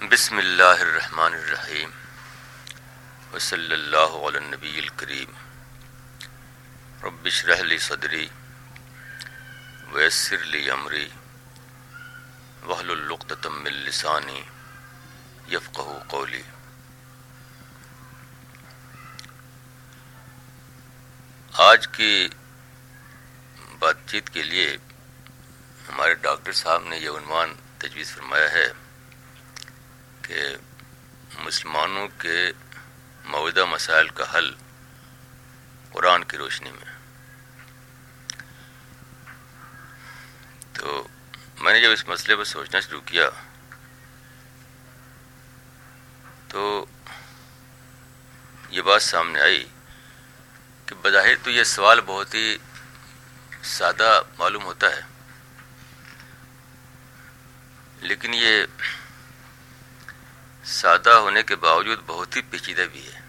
بسم اللہ الرحمن الرحیم وصلی اللہ علی النبی الکریم ربش رحلی صدری ویسر لی امری وحل القتم من لسانی یفقہ قولی آج کی بات چیت کے لیے ہمارے ڈاکٹر صاحب نے یہ عنوان تجویز فرمایا ہے کہ مسلمانوں کے موجودہ مسائل کا حل قرآن کی روشنی میں تو میں نے جب اس مسئلے پر سوچنا شروع کیا، تو یہ بات سامنے آئی کہ بظاہر تو یہ سوال بہت ہی سادہ معلوم ہوتا ہے، لیکن یہ سادہ ہونے کے باوجود بہت ہی پیچیدہ بھی ہے۔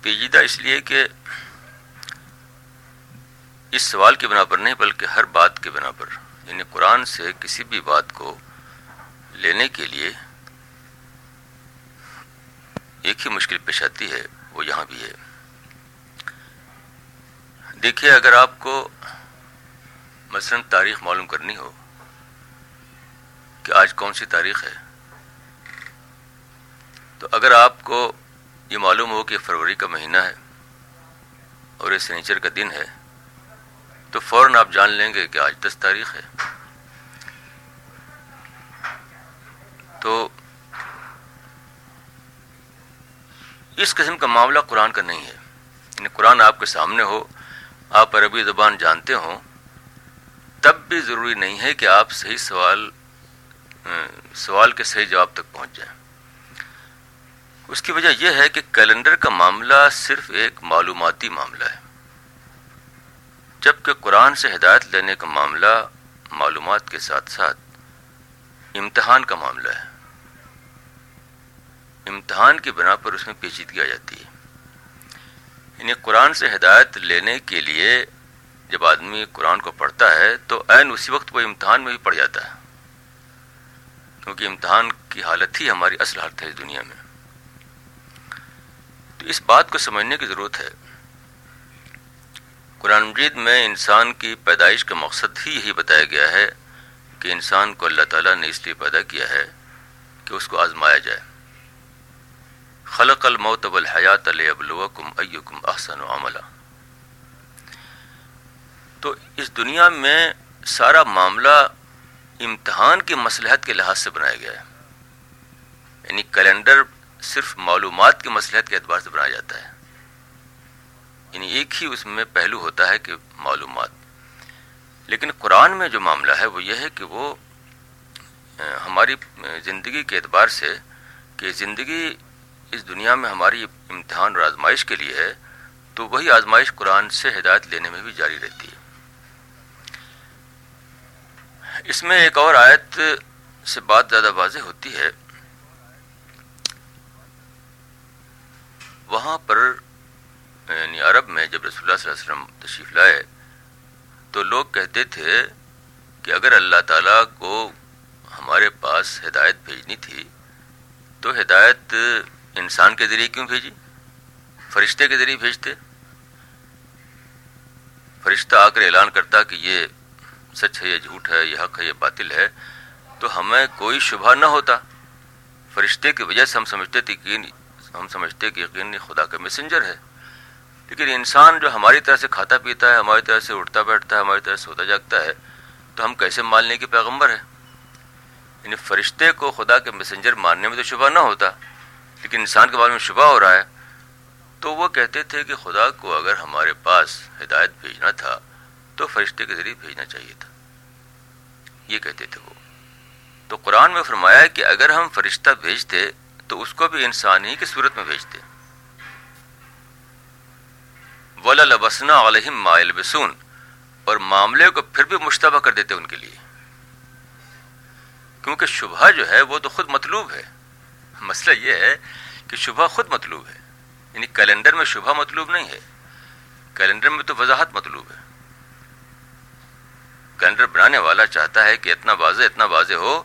پیچیدہ اس لیے کہ اس سوال کی بنا پر نہیں، بلکہ ہر بات کے بنا پر۔ یعنی قرآن سے کسی بھی بات کو لینے کے لیے ایک ہی مشکل پیش آتی ہے، وہ یہاں بھی ہے۔ دیکھیے، اگر آپ کو مثلا تاریخ معلوم کرنی ہو کہ آج کون سی تاریخ ہے؟ تو اگر آپ کو یہ معلوم ہو کہ فروری کا مہینہ ہے اور یہ سنیچر کا دن ہے، تو فوراً آپ جان لیں گے کہ آج دس تاریخ ہے۔ تو اس قسم کا معاملہ قرآن کا نہیں ہے۔ یعنی قرآن آپ کے سامنے ہو، آپ عربی زبان جانتے ہوں، تب بھی ضروری نہیں ہے کہ آپ صحیح سوال ہاں، سوال کے صحیح جواب تک پہنچ جائیں۔ اس کی وجہ یہ ہے کہ کیلنڈر کا معاملہ صرف ایک معلوماتی معاملہ ہے، جبکہ قرآن سے ہدایت لینے کا معاملہ معلومات کے ساتھ ساتھ امتحان کا معاملہ ہے۔ امتحان کی بنا پر اس میں پیچیدگی آ جاتی ہے۔ یعنی قرآن سے ہدایت لینے کے لیے جب آدمی قرآن کو پڑھتا ہے تو عین اسی وقت وہ امتحان میں بھی پڑ جاتا ہے۔ کیونکہ امتحان کی حالت ہی ہماری اصل حالت ہے اس دنیا میں۔ تو اس بات کو سمجھنے کی ضرورت ہے۔ قرآن مجید میں انسان کی پیدائش کا مقصد ہی یہی بتایا گیا ہے کہ انسان کو اللہ تعالیٰ نے اس لیے پیدا کیا ہے کہ اس کو آزمایا جائے۔ خلق الموت والحیات لیبلوکم ایکم احسن عملہ تو اس دنیا میں سارا معاملہ امتحان کی مصلحت کے لحاظ سے بنایا گیا ہے۔ یعنی کیلنڈر صرف معلومات کی مصلحت کے اعتبار سے بنایا جاتا ہے۔ یعنی ایک ہی اس میں پہلو ہوتا ہے کہ معلومات۔ لیکن قرآن میں جو معاملہ ہے وہ یہ ہے کہ وہ ہماری زندگی کے اعتبار سے کہ زندگی اس دنیا میں ہماری امتحان اور آزمائش کے لیے ہے، تو وہی آزمائش قرآن سے ہدایت لینے میں بھی جاری رہتی ہے۔ اس میں ایک اور آیت سے بات زیادہ واضح ہوتی ہے۔ وہاں پر یعنی عرب میں جب رسول اللہ صلی اللہ علیہ وسلم تشریف لائے، تو لوگ کہتے تھے کہ اگر اللہ تعالیٰ کو ہمارے پاس ہدایت بھیجنی تھی، تو ہدایت انسان کے ذریعے کیوں بھیجی؟ فرشتے کے ذریعے بھیجتے؟ فرشتہ آ کر اعلان کرتا کہ یہ سچ ہے یہ جھوٹ ہے یہ حق ہے یہ باطل ہے، تو ہمیں کوئی شبہ نہ ہوتا۔ فرشتے کی وجہ سے ہم سمجھتے تھے کہ ہم سمجھتے کہ یقین خدا کا میسنجر ہے۔ لیکن انسان جو ہماری طرح سے کھاتا پیتا ہے، ہماری طرح سے اٹھتا بیٹھتا ہے، ہماری طرح سے سوتا جاگتا ہے، تو ہم کیسے ماننے کے پیغمبر ہے یعنی فرشتے کو خدا کے میسنجر ماننے میں تو شبہ نہ ہوتا، لیکن انسان کے بارے میں شبہ ہو رہا ہے۔ تو وہ کہتے تھے کہ خدا کو اگر ہمارے پاس ہدایت بھیجنا تھا تو فرشتے کے ذریعے بھیجنا چاہیے تھا۔ یہ کہتے تھے وہ۔ تو قرآن میں فرمایا کہ اگر ہم فرشتہ بھیجتے تو اس کو بھی انسان ہی کی صورت میں بھیجتے۔ ولا لبسنا علیہم مائل بسون اور معاملے کو پھر بھی مشتبہ کر دیتے ان کے لیے۔ کیونکہ شبہ جو ہے وہ تو خود مطلوب ہے۔ مسئلہ یہ ہے کہ شبہ خود مطلوب ہے۔ یعنی کیلنڈر میں شبہ مطلوب نہیں ہے۔ کیلنڈر میں تو وضاحت مطلوب ہے۔ کیلنڈر بنانے والا چاہتا ہے کہ اتنا واضح اتنا واضح ہو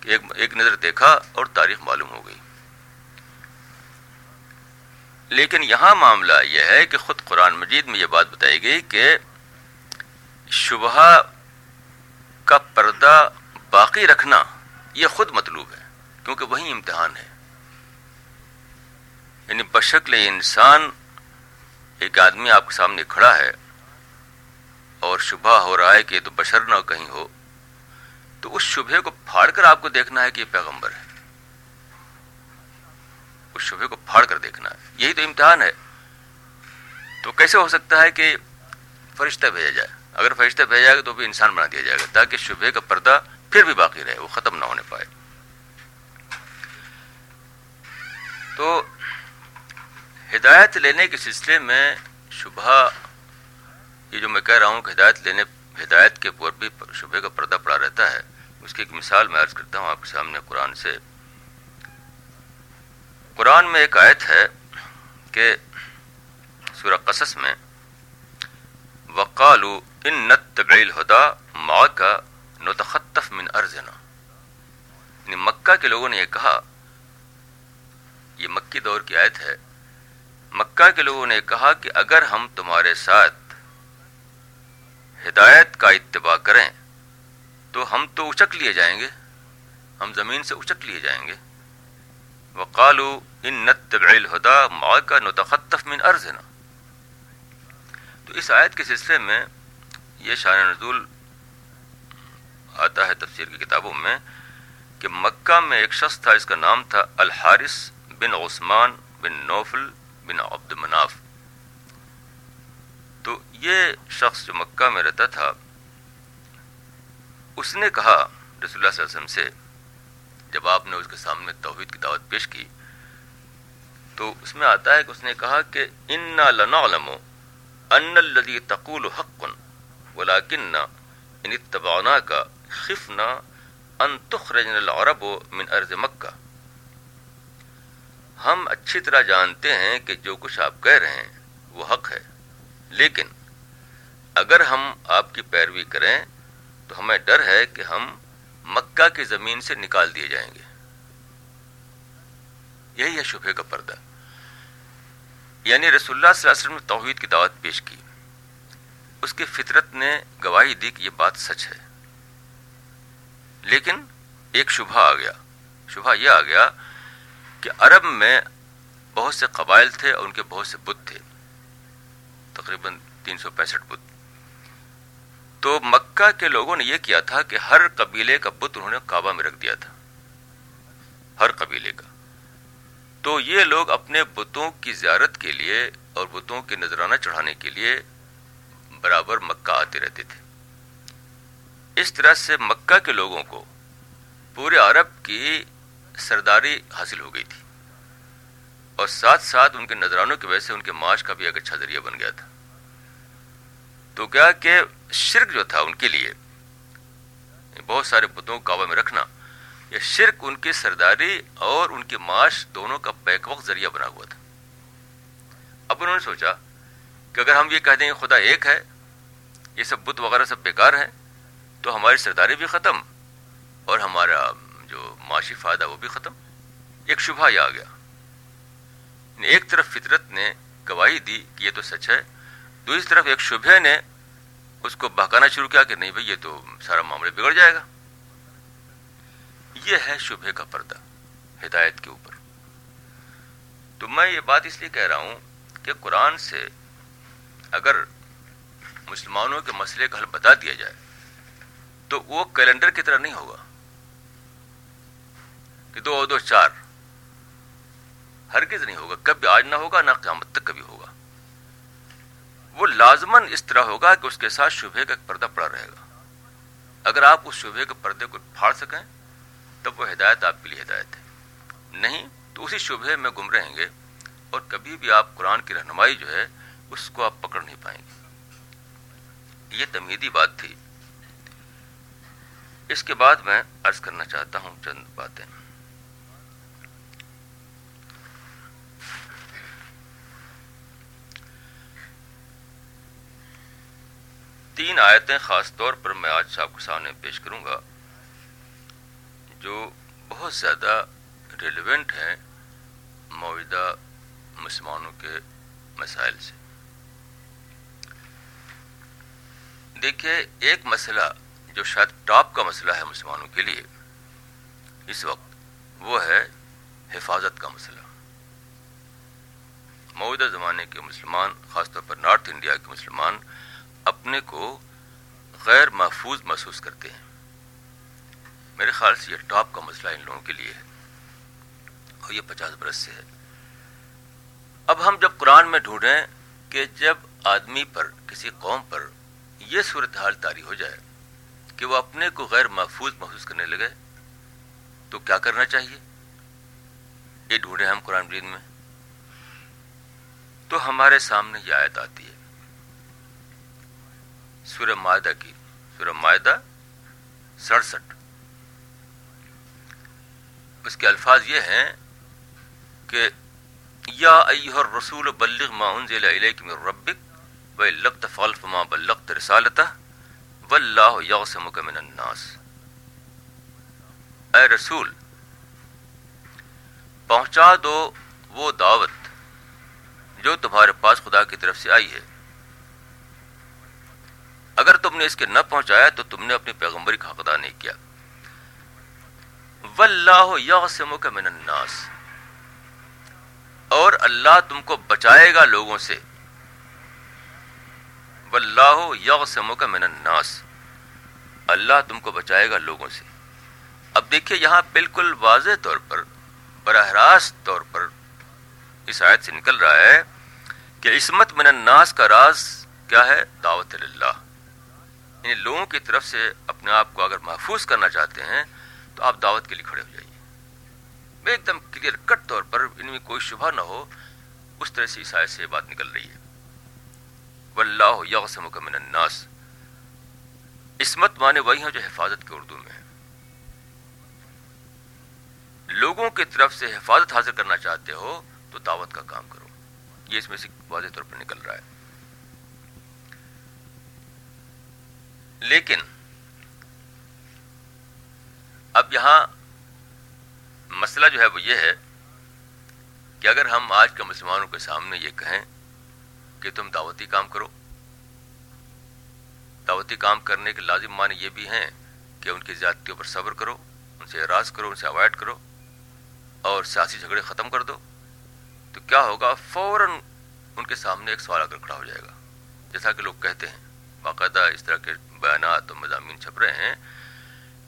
کہ ایک ایک نظر دیکھا اور تاریخ معلوم ہو گئی۔ لیکن یہاں معاملہ یہ ہے کہ خود قرآن مجید میں یہ بات بتائی گئی کہ شبہ کا پردہ باقی رکھنا یہ خود مطلوب ہے، کیونکہ وہی امتحان ہے۔ یعنی بشکل انسان ایک آدمی آپ کے سامنے کھڑا ہے اور شبہ ہو رہا ہے کہ یہ تو بشر نہ کہیں ہو، تو اس شبہ کو پھاڑ کر آپ کو دیکھنا ہے کہ یہ پیغمبر ہے۔ اس شبہ کو پھاڑ کر دیکھنا ہے۔ یہی تو امتحان ہے۔ تو کیسے ہو سکتا ہے کہ فرشتہ بھیجا جائے؟ اگر فرشتہ بھیجا جائے گا تو بھی انسان بنا دیا جائے گا، تاکہ شبہ کا پردہ پھر بھی باقی رہے، وہ ختم نہ ہونے پائے۔ تو ہدایت لینے کے سلسلے میں شبہ یہ جو میں کہہ رہا ہوں کہ ہدایت لینے ہدایت کے اوپر بھی شبہ کا پردہ پڑا رہتا ہے، اس کی ایک مثال میں عرض کرتا ہوں آپ کے سامنے قرآن سے۔ قرآن میں ایک آیت ہے کہ سورہ قصص میں وقالو ان نت الہدا ماں کا نتخطف من ارزنا یعنی مکہ کے لوگوں نے یہ کہا، یہ مکی دور کی آیت ہے۔ مکہ کے لوگوں نے کہا کہ اگر ہم تمہارے ساتھ ہدایت کا اتباع کریں تو ہم تو اچک لیے جائیں گے، ہم زمین سے اچک لیے جائیں گے۔ وقالو ان نتبع الہدا ماں نتخطف من ارزنا تو اس آیت کے سلسلے میں یہ شان نزول آتا ہے تفسیر کی کتابوں میں کہ مکہ میں ایک شخص تھا، اس کا نام تھا الحارث بن عثمان بن نوفل بن عبد مناف تو یہ شخص جو مکہ میں رہتا تھا، اس نے کہا رسول اللہ صلی اللہ علیہ وسلم سے، جب آپ نے اس کے سامنے توحید کی دعوت پیش کی، تو اس میں آتا ہے کہ اس نے کہا کہ ان لنعلم ان الذي تقول حق، ولكن ان اتبعناك خفنا ان تخرجنا العرب من ارض مکہ ہم اچھی طرح جانتے ہیں کہ جو کچھ آپ کہہ رہے ہیں وہ حق ہے۔ لیکن اگر ہم آپ کی پیروی کریں تو ہمیں ڈر ہے کہ ہم مکہ کی زمین سے نکال دیے جائیں گے۔ یہی ہے شبہ کا پردہ۔ یعنی رسول اللہ صلی اللہ علیہ وسلم نے توحید کی دعوت پیش کی۔ اس کی فطرت نے گواہی دی کہ یہ بات سچ ہے۔ لیکن ایک شبہ آ گیا۔ شبہ یہ آ گیا کہ عرب میں بہت سے قبائل تھے اور ان کے بہت سے بت تھے۔ تقریباً تین سو پینسٹھ بت۔ تو مکہ کے لوگوں نے یہ کیا تھا کہ ہر قبیلے کا بت انہوں نے کعبہ میں رکھ دیا تھا۔ ہر قبیلے کا۔ تو یہ لوگ اپنے بتوں کی زیارت کے لیے اور بتوں کے نذرانہ چڑھانے کے لیے برابر مکہ آتے رہتے تھے۔ اس طرح سے مکہ کے لوگوں کو پورے عرب کی سرداری حاصل ہو گئی تھی۔ اور ساتھ ساتھ ان کے نذرانوں کی وجہ سے ان کے معاش کا بھی ایک اچھا ذریعہ بن گیا تھا۔ تو کیا کہ شرک جو تھا ان کے لیے، بہت سارے بتوں کو کعبہ میں رکھنا، یہ شرک ان کی سرداری اور ان کے معاش دونوں کا بیک وقت ذریعہ بنا ہوا تھا۔ اب انہوں نے سوچا کہ اگر ہم یہ کہہ دیں کہ خدا ایک ہے، یہ سب بت وغیرہ سب بیکار ہیں، تو ہماری سرداری بھی ختم اور ہمارا جو معاشی فائدہ وہ بھی ختم۔ ایک شبہ یہ آ گیا۔ ایک طرف فطرت نے گواہی دی کہ یہ تو سچ ہے، دوسری طرف ایک شبہ نے اس کو بہکانا شروع کیا کہ نہیں بھائی یہ تو سارا معاملہ بگڑ جائے گا۔ یہ ہے شبہ کا پردہ ہدایت کے اوپر۔ تو میں یہ بات اس لیے کہہ رہا ہوں کہ قرآن سے اگر مسلمانوں کے مسئلے کا حل بتا دیا جائے، تو وہ کیلنڈر کی طرح نہیں ہوگا۔ کہ دو دو چار۔ ہرگز نہیں ہوگا، کبھی آج نہ ہوگا، نہ قیامت تک کبھی ہوگا۔ وہ لازمن اس طرح ہوگا کہ اس کے ساتھ شبہ کا پردہ پڑا رہے گا۔ اگر آپ اس شبہ کے پردے کو پھاڑ سکیں، تب وہ ہدایت آپ کے لیے ہدایت ہے۔ نہیں، تو اسی شبہ میں گم رہیں گے اور کبھی بھی آپ قرآن کی رہنمائی جو ہے، اس کو آپ پکڑ نہیں پائیں گے۔ یہ تمیدی بات تھی۔ اس کے بعد میں عرض کرنا چاہتا ہوں چند باتیں۔ تین آیتیں خاص طور پر میں آج صاحب کے سامنے پیش کروں گا، جو بہت زیادہ ریلیونٹ ہیں موجودہ مسلمانوں کے مسائل سے۔ دیکھیے، ایک مسئلہ جو شاید ٹاپ کا مسئلہ ہے مسلمانوں کے لیے اس وقت، وہ ہے حفاظت کا مسئلہ۔ موجودہ زمانے کے مسلمان، خاص طور پر نارتھ انڈیا کے مسلمان اپنے کو غیر محفوظ محسوس کرتے ہیں۔ میرے خیال سے یہ ٹاپ کا مسئلہ ان لوگوں کے لیے ہے اور یہ پچاس برس سے ہے۔ اب ہم جب قرآن میں ڈھونڈیں کہ جب آدمی پر، کسی قوم پر یہ صورتحال تاری ہو جائے کہ وہ اپنے کو غیر محفوظ محسوس کرنے لگے، تو کیا کرنا چاہیے؟ یہ ڈھونڈے ہم قرآن مجید میں۔ تو ہمارے سامنے یہ آیت آتی ہے۔ سورہ معدہ کی، سورہ معدہ سڑسٹھ۔ اس کے الفاظ یہ ہیں کہ یا ایوہ الرسول بلغ ما انزل الیک من ربک و لقت فالف ما بلغت رسالتہ واللہ یغسمک من الناس۔ اے رسول، پہنچا دو وہ دعوت جو تمہارے پاس خدا کی طرف سے آئی ہے۔ اگر تم نے اس کے نہ پہنچایا تو تم نے اپنی پیغمبری کا حق نہیں کیا۔ واللہ یغسمک من الناس۔ اور اللہ تم کو بچائے گا لوگوں سے۔ واللہ یغسمک من الناس۔ اللہ تم کو بچائے گا لوگوں سے۔ اب دیکھیے یہاں بالکل واضح طور پر، براہ راست طور پر اس آیت سے نکل رہا ہے کہ عصمت من الناس کا راز کیا ہے؟ دعوت اللہ یعنی لوگوں کی طرف سے اپنے آپ کو اگر محفوظ کرنا چاہتے ہیں، تو آپ دعوت کے لیے کھڑے ہو جائیے۔ ایک دم کلیئر کٹ طور پر ان میں کوئی شبہ نہ ہو، اس طرح سے عیسائی سے بات نکل رہی ہے۔ واللہ یغسمک من الناس۔ عصمت مانے وہی ہیں جو حفاظت کے اردو میں ہے لوگوں کی طرف سے حفاظت حاصل کرنا چاہتے ہو، تو دعوت کا کام کرو۔ یہ اس میں سے واضح طور پر نکل رہا ہے۔ لیکن اب یہاں مسئلہ جو ہے وہ یہ ہے کہ اگر ہم آج کے مسلمانوں کے سامنے یہ کہیں کہ تم دعوتی کام کرو، دعوتی کام کرنے کے لازم معنی یہ بھی ہیں کہ ان کی زیادتیوں پر صبر کرو، ان سے اراض کرو، ان سے اوائڈ کرو اور سیاسی جھگڑے ختم کر دو، تو کیا ہوگا؟ فوراً ان کے سامنے ایک سوال اگر کھڑا ہو جائے گا، جیسا کہ لوگ کہتے ہیں، باقاعدہ اس طرح کے بیانات اور مضامین چھپ رہے ہیں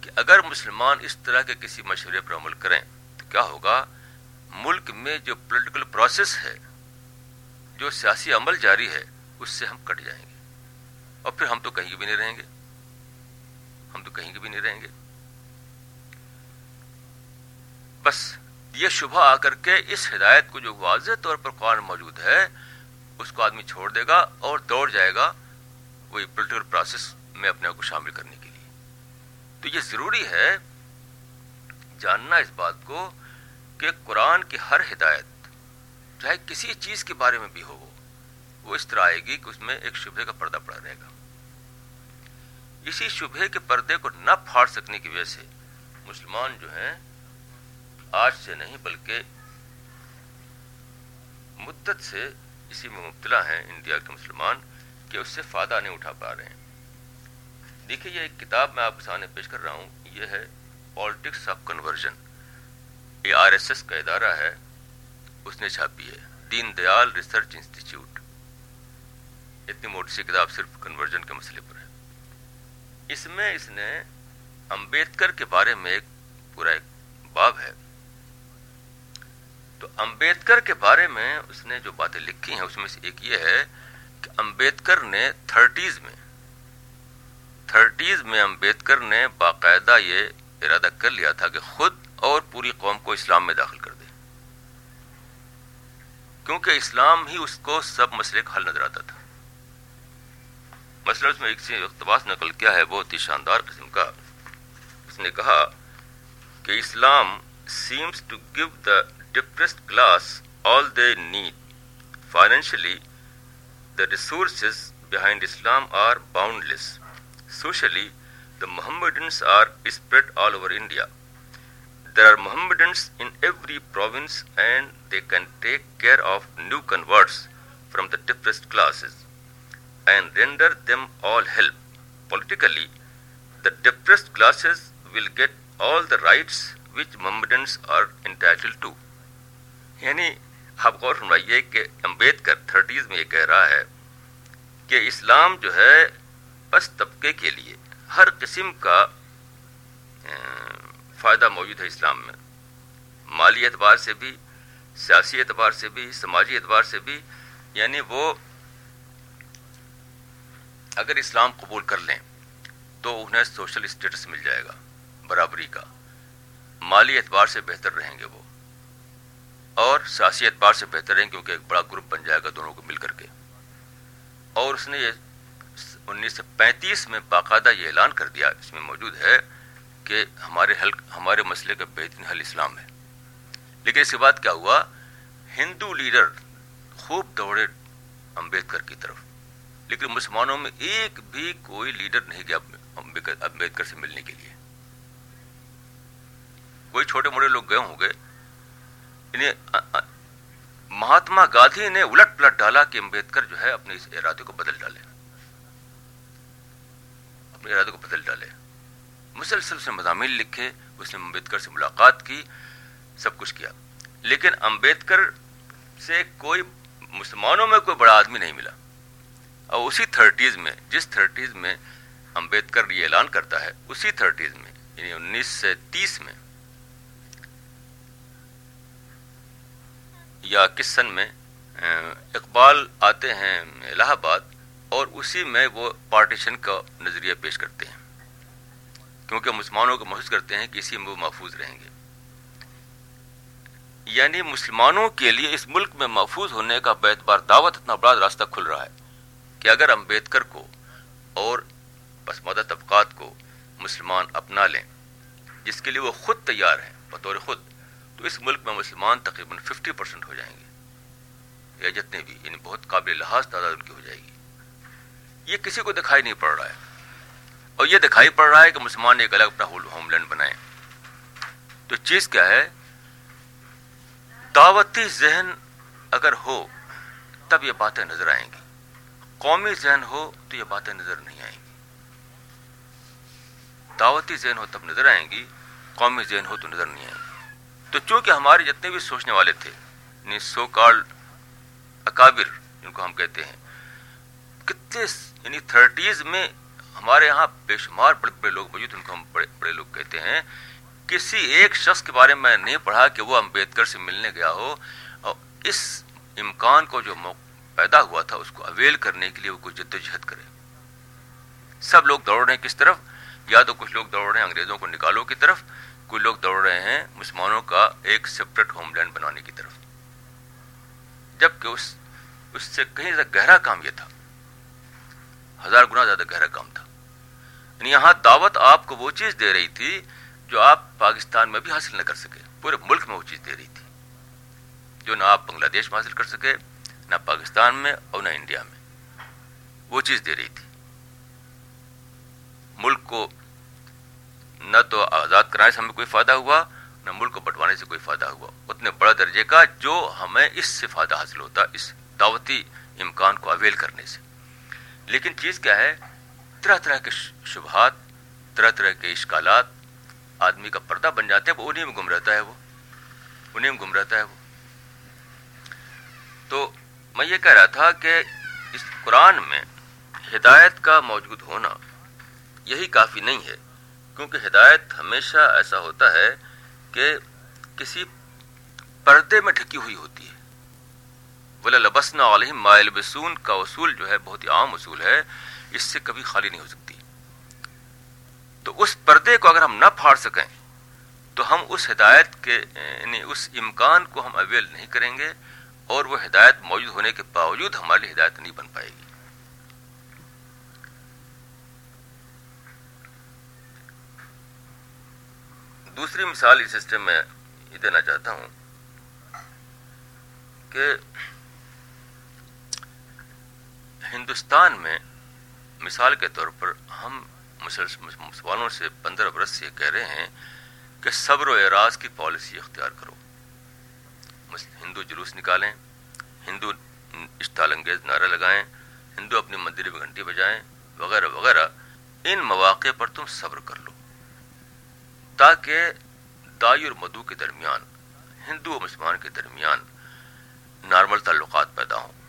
کہ اگر مسلمان اس طرح کے کسی مشورے پر عمل کریں تو کیا ہوگا؟ ملک میں جو پولیٹیکل پروسیس ہے، جو سیاسی عمل جاری ہے، اس سے ہم کٹ جائیں گے۔ اور پھر ہم تو کہیں بھی نہیں رہیں گے۔ ہم تو کہیں بھی نہیں رہیں گے۔ بس یہ شبہ آ کر کے اس ہدایت کو جو واضح طور پر قرآن موجود ہے، اس کو آدمی چھوڑ دے گا اور دوڑ جائے گا، وہی پولیٹیکل پروسیس میں اپنے آپ کو شامل کرنے کے لیے۔ تو یہ ضروری ہے جاننا اس بات کو کہ قرآن کی ہر ہدایت، چاہے کسی چیز کے بارے میں بھی ہو، وہ اس طرح آئے گی کہ اس میں ایک شبہ کا پردہ پڑا رہے گا۔ اسی شبہ کے پردے کو نہ پھاڑ سکنے کی وجہ سے مسلمان جو ہیں، آج سے نہیں بلکہ مدت سے اسی میں مبتلا ہیں انڈیا کے مسلمان کہ اس سے فائدہ نہیں اٹھا پا رہے ہیں۔ دیکھیے یہ ایک کتاب میں آپ کے سامنے پیش کر رہا ہوں۔ یہ ہے پالیٹکس آف کنورژن یہ آر ایس ایس کا ادارہ ہے۔ اس نے چھاپی ہے۔ Deen Dayal research institute. اتنی موٹی سی کتاب صرف کنورژن کے مسئلے پر ہے۔ اس میں اس نے امبیدکر کے بارے میں ایک پورا ایک باب ہے۔ تو امبیدکر کے بارے میں اس نے جو باتیں لکھی ہیں، اس میں سے ایک یہ ہے کہ امبیدکر نے تھرٹیز میں تھرٹیز میں امبیدکر نے باقاعدہ یہ ارادہ کر لیا تھا کہ خود اور پوری قوم کو اسلام میں داخل کر دے۔ کیونکہ اسلام ہی اس کو سب مسئلے کا حل نظر آتا تھا۔ مسئلہ اس میں ایک اقتباس نقل کیا ہے، بہت ہی شاندار قسم کا۔ اس نے کہا کہ اسلام seems to give the depressed class all they need financially the resources behind Islam are boundless. Socially, the Mohammedans are spread all over India. There are Mohammedans in every province and they can take care of new converts from the depressed classes and render them all help. Politically, the depressed classes will get all the rights which Mohammedans are entitled to. یعنی آپ غور فرمائیے کہ Ambedkar thirties میں یہ کہہ رہا ہے کہ اسلام جو ہے بس طبقے کے لیے ہر قسم کا فائدہ موجود ہے اسلام میں۔ مالی اعتبار سے بھی، سیاسی اعتبار سے بھی، سماجی اعتبار سے بھی یعنی وہ اگر اسلام قبول کر لیں تو انہیں سوشل اسٹیٹس مل جائے گا، برابری کا۔ مالی اعتبار سے بہتر رہیں گے وہ۔ اور سیاسی اعتبار سے بہتر رہیں گے کیونکہ ایک بڑا گروپ بن جائے گا دونوں کو مل کر کے۔ اور اس نے یہ انیس سو پینتیس میں باقاعدہ یہ اعلان کر دیا، اس میں موجود ہے کہ ہمارے حل، ہمارے مسئلے کا بہترین حل اسلام ہے۔ لیکن اس کے بعد کیا ہوا؟ ہندو لیڈر خوب دوڑے امبیدکر کی طرف۔ لیکن مسلمانوں میں ایک بھی کوئی لیڈر نہیں گیا امبیدکر سے ملنے کے لیے۔ کوئی چھوٹے موٹے لوگ گئے ہوں گے مہاتما گاندھی نے الٹ پلٹ ڈالا کہ امبیدکر جو ہے اپنے اس ارادے کو بدل ڈالے۔ اپنے ارادے کو بدل ڈالے۔ مسلسل سے مضامین لکھے، اس نے امبیدکر سے ملاقات کی، سب کچھ کیا۔ لیکن امبیدکر سے کوئی، مسلمانوں میں کوئی بڑا آدمی نہیں ملا۔ اور اسی تھرٹیز میں، جس تھرٹیز میں امبیدکر یہ اعلان کرتا ہے، اسی تھرٹیز میں یعنی انیس سو تیس میں، یا کس سن میں، اقبال آتے ہیں الہ آباد اور اسی میں وہ پارٹیشن کا نظریہ پیش کرتے ہیں۔ کیونکہ مسلمانوں کو محسوس کرتے ہیں کہ اسی میں وہ محفوظ رہیں گے۔ یعنی مسلمانوں کے لیے اس ملک میں محفوظ ہونے کا بیت بار دعوت اتنا بڑا راستہ کھل رہا ہے کہ اگر امبیدکر کو اور پسماندہ طبقات کو مسلمان اپنا لیں، جس کے لیے وہ خود تیار ہیں بطور خود، تو اس ملک میں مسلمان تقریباً ففٹی پرسینٹ ہو جائیں گے۔ یا جتنے بھی یعنی بہت قابل لحاظ تعداد ان کی ہو جائے گی۔ یہ کسی کو دکھائی نہیں پڑ رہا ہے۔ اور یہ دکھائی پڑ رہا ہے کہ مسلمان ایک الگ اپنا ہوم لینڈ بنائیں تو چیز کیا ہے؟ دعوتی ذہن اگر ہو، تب یہ باتیں نظر آئیں گی۔ قومی ذہن ہو تو یہ باتیں نظر نہیں آئیں گی۔ دعوتی ذہن ہو تب نظر آئیں گی، قومی ذہن ہو تو نظر نہیں آئیں گی۔ تو چونکہ ہمارے جتنے بھی سوچنے والے تھے یعنی سو کارڈ اکابر، جن کو ہم کہتے ہیں کتنے یعنی تھرٹیز میں ہمارے یہاں بے شمار بڑے بڑے لوگ موجود ان کو ہم بڑے بڑے لوگ کہتے ہیں۔ کسی ایک شخص کے بارے میں نہیں پڑھا کہ وہ امبیدکر سے ملنے گیا ہو۔ اور اس امکان کو جو پیدا ہوا تھا، اس کو اویل کرنے کے لیے وہ کوئی جدوجہد کرے۔ سب لوگ دوڑ رہے ہیں کس طرف؟ یا تو کچھ لوگ دوڑ رہے ہیں انگریزوں کو نکالو کی طرف کوئی لوگ دوڑ رہے ہیں مسلمانوں کا ایک سپریٹ ہوم لینڈ بنانے کی طرف۔ جبکہ اس اس سے کہیں زیادہ گہرا کام یہ تھا۔ ہزار گنا زیادہ گہرا کام تھا۔ یعنی یہاں دعوت آپ کو وہ چیز دے رہی تھی جو آپ پاکستان میں بھی حاصل نہ کر سکے۔ پورے ملک میں وہ چیز دے رہی تھی۔ جو نہ آپ بنگلہ دیش میں حاصل کر سکے، نہ پاکستان میں اور نہ انڈیا میں۔ وہ چیز دے رہی تھی۔ ملک کو نہ تو آزاد کرانے سے ہمیں کوئی فائدہ ہوا، نہ ملک کو بٹوانے سے کوئی فائدہ ہوا۔ اتنے بڑا درجے کا جو ہمیں اس سے فائدہ حاصل ہوتا، اس دعوتی امکان کو اویل کرنے سے۔ لیکن چیز کیا ہے؟ طرح طرح کے شبہات، طرح طرح کے اشکالات، آدمی کا پردہ بن جاتے ہیں، وہ انہیں میں گم رہتا ہے وہ۔ انہیں میں گم رہتا ہے وہ۔ تو میں یہ کہہ رہا تھا کہ اس قرآن میں ہدایت کا موجود ہونا یہی کافی نہیں ہے، کیونکہ ہدایت ہمیشہ ایسا ہوتا ہے کہ کسی پردے میں ڈھکی ہوئی ہوتی ہے۔ بولے لبسنا مائل بسون کا اصول جو ہے بہت ہی عام اصول ہے، اس سے کبھی خالی نہیں ہو سکتی۔ تو اس پردے کو اگر ہم نہ پھاڑ سکیں، تو ہم اس ہدایت کے یعنی اس امکان کو ہم اویل نہیں کریں گے اور وہ ہدایت موجود ہونے کے باوجود ہماری ہدایت نہیں بن پائے گی۔ دوسری مثال اس سسٹم میں یہ دینا چاہتا ہوں کہ ہندوستان میں مثال کے طور پر ہم مسلمانوں سے پندرہ برس سے کہہ رہے ہیں کہ صبر و اعراض کی پالیسی اختیار کرو۔ ہندو جلوس نکالیں، ہندو اشتعال انگیز نعرہ لگائیں، ہندو اپنی مندر میں گھنٹی بجائیں، وغیرہ وغیرہ۔ ان مواقع پر تم صبر کر لو۔ تاکہ دائی اور مدو کے درمیان، ہندو اور مسلمان کے درمیان نارمل تعلقات پیدا ہوں۔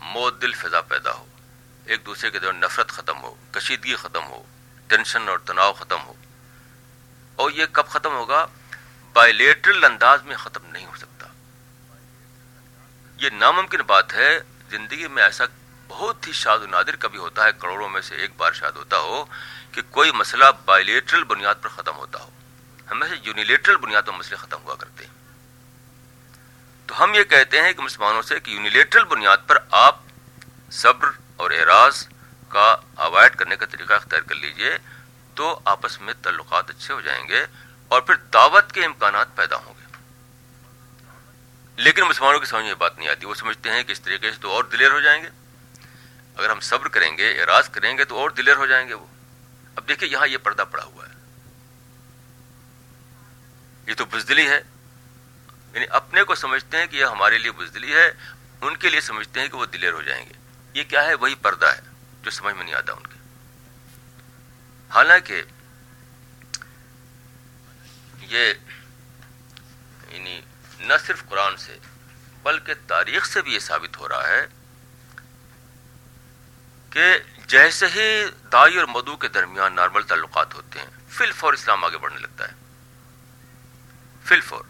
موت دل فضا پیدا ہو۔ ایک دوسرے کے درمیان نفرت ختم ہو، کشیدگی ختم ہو، ٹینشن اور تناؤ ختم ہو۔ اور یہ کب ختم ہوگا؟ بائیلیٹرل انداز میں ختم نہیں ہو سکتا۔ یہ ناممکن بات ہے، زندگی میں ایسا بہت ہی شاد و نادر کبھی ہوتا ہے، کروڑوں میں سے ایک بار شاید ہوتا ہو کہ کوئی مسئلہ بائیلیٹرل بنیاد پر ختم ہوتا ہو۔ ہمیشہ یونیلیٹرل بنیاد پر مسئلے ختم ہوا کرتے ہیں۔ تو ہم یہ کہتے ہیں کہ مسلمانوں سے کہ یونیلیٹرل بنیاد پر آپ صبر اور اعراض کا اوائڈ کرنے کا طریقہ اختیار کر لیجیے، تو آپس میں تعلقات اچھے ہو جائیں گے اور پھر دعوت کے امکانات پیدا ہوں گے۔ لیکن مسلمانوں کی سمجھ میں بات نہیں آتی، وہ سمجھتے ہیں کہ اس طریقے سے تو اور دلیر ہو جائیں گے۔ اگر ہم صبر کریں گے، اعراض کریں گے، تو اور دلیر ہو جائیں گے وہ۔ اب دیکھیں یہاں یہ پردہ پڑا ہوا ہے۔ یہ تو بزدلی ہے۔ یعنی اپنے کو سمجھتے ہیں کہ یہ ہمارے لیے بزدلی ہے، ان کے لیے سمجھتے ہیں کہ وہ دلیر ہو جائیں گے۔ یہ کیا ہے؟ وہی پردہ ہے جو سمجھ میں نہیں آتا ان کے۔ حالانکہ یہ یعنی نہ صرف قرآن سے، بلکہ تاریخ سے بھی یہ ثابت ہو رہا ہے کہ جیسے ہی دائی اور مدو کے درمیان نارمل تعلقات ہوتے ہیں، فل فور اسلام آگے بڑھنے لگتا ہے۔ فل فور۔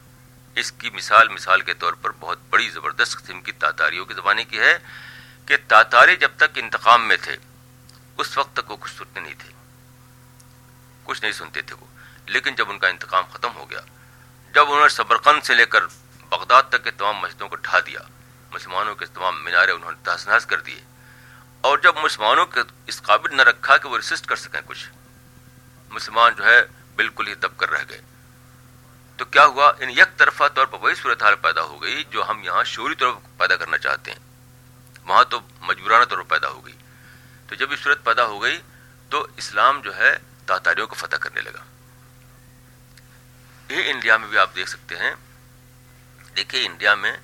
اس کی مثال مثال کے طور پر بہت بڑی زبردست قسم کی تاتاریوں کے زمانے کی ہے کہ تاتاری جب تک انتقام میں تھے، اس وقت تک وہ کچھ سنتے نہیں تھے۔ کچھ نہیں سنتے تھے وہ، لیکن جب ان کا انتقام ختم ہو گیا، جب انہوں نے صبرقند سے لے کر بغداد تک کے تمام مسجدوں کو ڈھا دیا، مسلمانوں کے تمام مینارے انہوں نے تحس نحس کر دیے، اور جب مسلمانوں کے اس قابل نہ رکھا کہ وہ ریسسٹ کر سکیں کچھ، مسلمان جو ہے بالکل ہی دب کر رہ گئے۔ تو کیا ہوا؟ ان یک طرفہ طور پر وہی صورتحال پیدا ہو گئی جو ہم یہاں شوری طور پر پیدا کرنا چاہتے ہیں۔ وہاں تو مجبورانہ طور پر پیدا ہو گئی۔ تو جب یہ صورت پیدا ہو گئی تو اسلام جو ہے تاتاریوں کو فتح کرنے لگا۔ یہ انڈیا میں بھی آپ دیکھ سکتے ہیں۔ دیکھیے انڈیا میں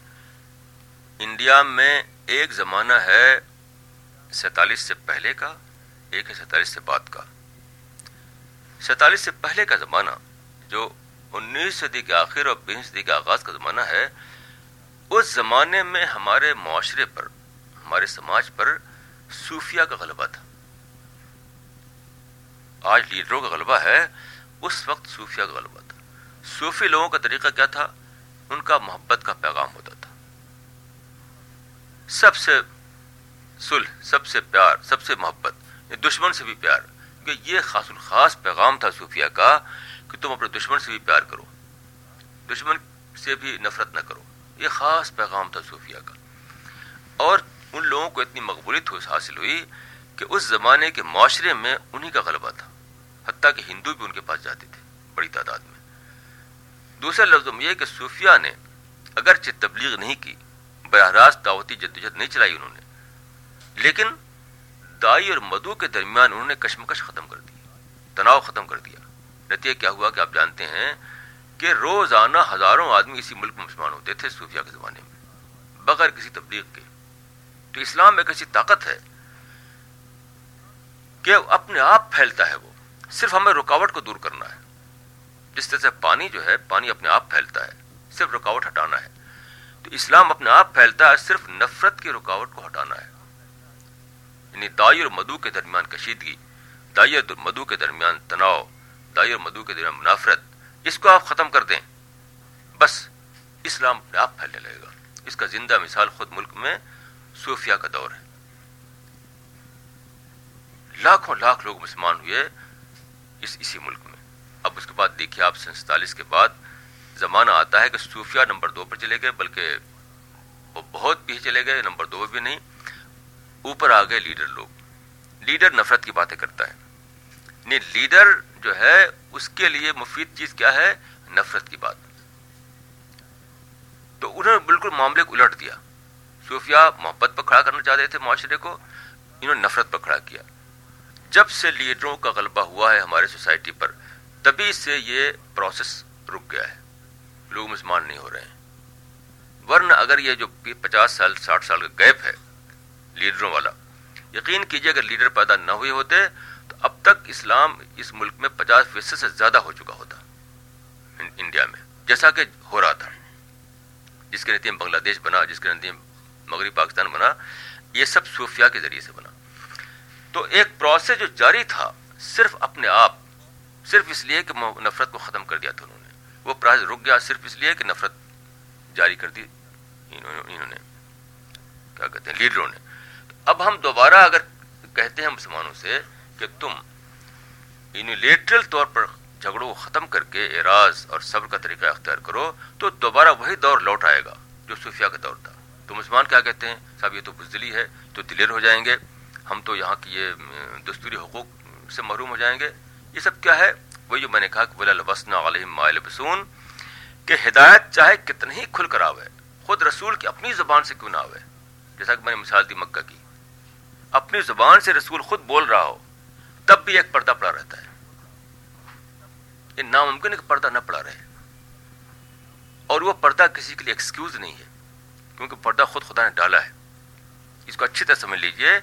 انڈیا میں ایک زمانہ ہے سینتالیس سے پہلے کا، ایک ہے سینتالیس سے بعد کا۔ سینتالیس سے پہلے کا زمانہ جو انیس صدی کے آخر اور بیس صدی کے آغاز کا زمانہ ہے، اس زمانے میں ہمارے معاشرے پر، ہمارے سماج پر صوفیہ کا غلبہ تھا۔ آج لیڈروں کا غلبہ ہے، اس وقت صوفیہ کا غلبہ تھا۔ صوفی لوگوں کا طریقہ کیا تھا؟ ان کا محبت کا پیغام ہوتا تھا۔ سب سے سلح سب سے پیار، سب سے محبت، دشمن سے بھی پیار کیونکہ یہ خاص الخاص پیغام تھا صوفیہ کا کہ تم اپنے دشمن سے بھی پیار کرو۔ دشمن سے بھی نفرت نہ کرو۔ یہ خاص پیغام تھا صوفیہ کا۔ اور ان لوگوں کو اتنی مقبولیت حاصل ہوئی کہ اس زمانے کے معاشرے میں انہی کا غلبہ تھا۔ حتیٰ کہ ہندو بھی ان کے پاس جاتے تھے بڑی تعداد میں۔ دوسرے لفظ میں یہ کہ صوفیہ نے اگرچہ تبلیغ نہیں کی، براہ راست دعوتی جدوجہد نہیں چلائی انہوں نے، لیکن دائی اور مدو کے درمیان انہوں نے کشمکش ختم کر دی، تناؤ ختم کر دیا۔ نتیجہ کیا ہوا کہ آپ جانتے ہیں کہ روزانہ ہزاروں آدمی اسی ملک میں مسلمان ہوتے تھے صوفیہ کے زمانے میں، بغیر کسی تبلیغ کے۔ تو اسلام ایک ایسی طاقت ہے کہ اپنے آپ پھیلتا ہے وہ۔ صرف ہمیں رکاوٹ کو دور کرنا ہے۔ جس طرح سے پانی جو ہے، پانی اپنے آپ پھیلتا ہے، صرف رکاوٹ ہٹانا ہے۔ تو اسلام اپنے آپ پھیلتا ہے، صرف نفرت کی رکاوٹ کو ہٹانا ہے۔ یعنی دائی اور مدو کے درمیان کشیدگی، دائی اور مدو کے درمیان تناؤ دائی اور مدو کے درمیان منافرت، اس کو آپ ختم کر دیں۔ بس، اسلام اپنے آپ پھیلنے لگے گا۔ اس کا زندہ مثال خود ملک میں صوفیہ کا دور ہے۔ لاکھوں لاکھ لوگ مسلمان ہوئے اس اسی ملک میں۔ اب اس کے بعد دیکھیے آپ سن سینتالیس کے بعد زمانہ آتا ہے کہ صوفیہ نمبر دو پر چلے گئے، بلکہ وہ بہت پیچھے چلے گئے، نمبر دو بھی نہیں۔ اوپر آ گئے لیڈر لوگ۔ لیڈر نفرت کی باتیں کرتا ہے۔ نہیں لیڈر جو ہے، اس کے لیے مفید چیز کیا ہے؟ نفرت کی بات۔ تو انہوں نے بالکل معاملے کو الٹ دیا۔ صوفیہ محبت پر کھڑا کرنا چاہتے تھے معاشرے کو، انہوں نے نفرت پر کھڑا کیا۔ جب سے لیڈروں کا غلبہ ہوا ہے ہمارے سوسائٹی پر، تبھی سے یہ پروسیس رک گیا ہے۔ لوگ مسلمان نہیں ہو رہے ہیں۔ ورنہ اگر یہ جو پچاس سال، ساٹھ سال کا گیپ ہے لیڈروں والا، یقین کیجیے اگر لیڈر پیدا نہ ہوئے ہوتے تو اب تک اسلام اس ملک میں پچاس فیصد سے زیادہ ہو چکا ہوتا انڈیا میں، جیسا کہ ہو رہا تھا۔ جس کے نتیجے بنگلہ دیش بنا، جس کے نتیجے مغربی پاکستان بنا، یہ سب صوفیہ کے ذریعے سے بنا۔ تو ایک پروسیس جو جاری تھا، صرف اپنے آپ، صرف اس لیے کہ نفرت کو ختم کر دیا تھا انہوں نے۔ وہ پروسیس رک گیا صرف اس لیے کہ نفرت جاری کر دی انہوں نے۔ کیا کہتے ہیں؟ لیڈروں نے۔ اب ہم دوبارہ اگر کہتے ہیں مسلمانوں سے کہ تم یونیلیٹرل طور پر جھگڑوں کو ختم کر کے اعراض اور صبر کا طریقہ اختیار کرو تو دوبارہ وہی دور لوٹ آئے گا جو صوفیہ کا دور تھا۔ تو مسلمان کیا کہتے ہیں؟ صاحب، یہ تو بزدلی ہے، تو دلیر ہو جائیں گے۔ ہم تو یہاں کی یہ دستوری حقوق سے محروم ہو جائیں گے۔ یہ سب کیا ہے؟ وہی جو میں نے کہا کہ ولی الوسن علیہ مائل بسون کہ ہدایت چاہے کتنی ہی کھل کر آوے، خود رسول کی اپنی زبان سے کیوں نہ آوے؟ جیسا کہ میں نے مثال دی مکہ کی۔ اپنی زبان سے رسول خود بول رہا ہو تب بھی ایک پردہ پڑا رہتا ہے۔ یہ ناممکن ہے کہ پردہ نہ پڑا رہے۔ اور وہ پردہ کسی کے لیے ایکسکیوز نہیں ہے، کیونکہ پردہ خود خدا نے ڈالا ہے۔ اس کو اچھی طرح سمجھ لیجیے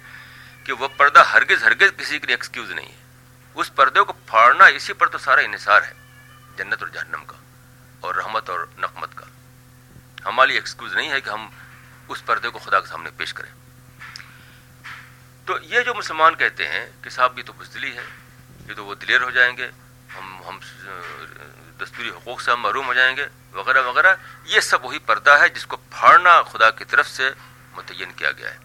کہ وہ پردہ ہرگز ہرگز کسی کے لیے ایکسکیوز نہیں ہے۔ اس پردے کو پھاڑنا اسی پر تو سارا انحصار ہے، جنت اور جہنم کا، اور رحمت اور نقمت کا۔ ہماری ایکسکیوز نہیں ہے کہ ہم اس پردے کو خدا کے سامنے پیش کریں۔ تو یہ جو مسلمان کہتے ہیں کہ صاحب یہ تو بزدلی ہے، یہ تو وہ دلیر ہو جائیں گے، ہم ہم، دستوری حقوق سے ہم محروم ہو جائیں گے، وغیرہ وغیرہ۔ یہ سب وہی پردہ ہے جس کو پھاڑنا خدا کی طرف سے متعین کیا گیا ہے۔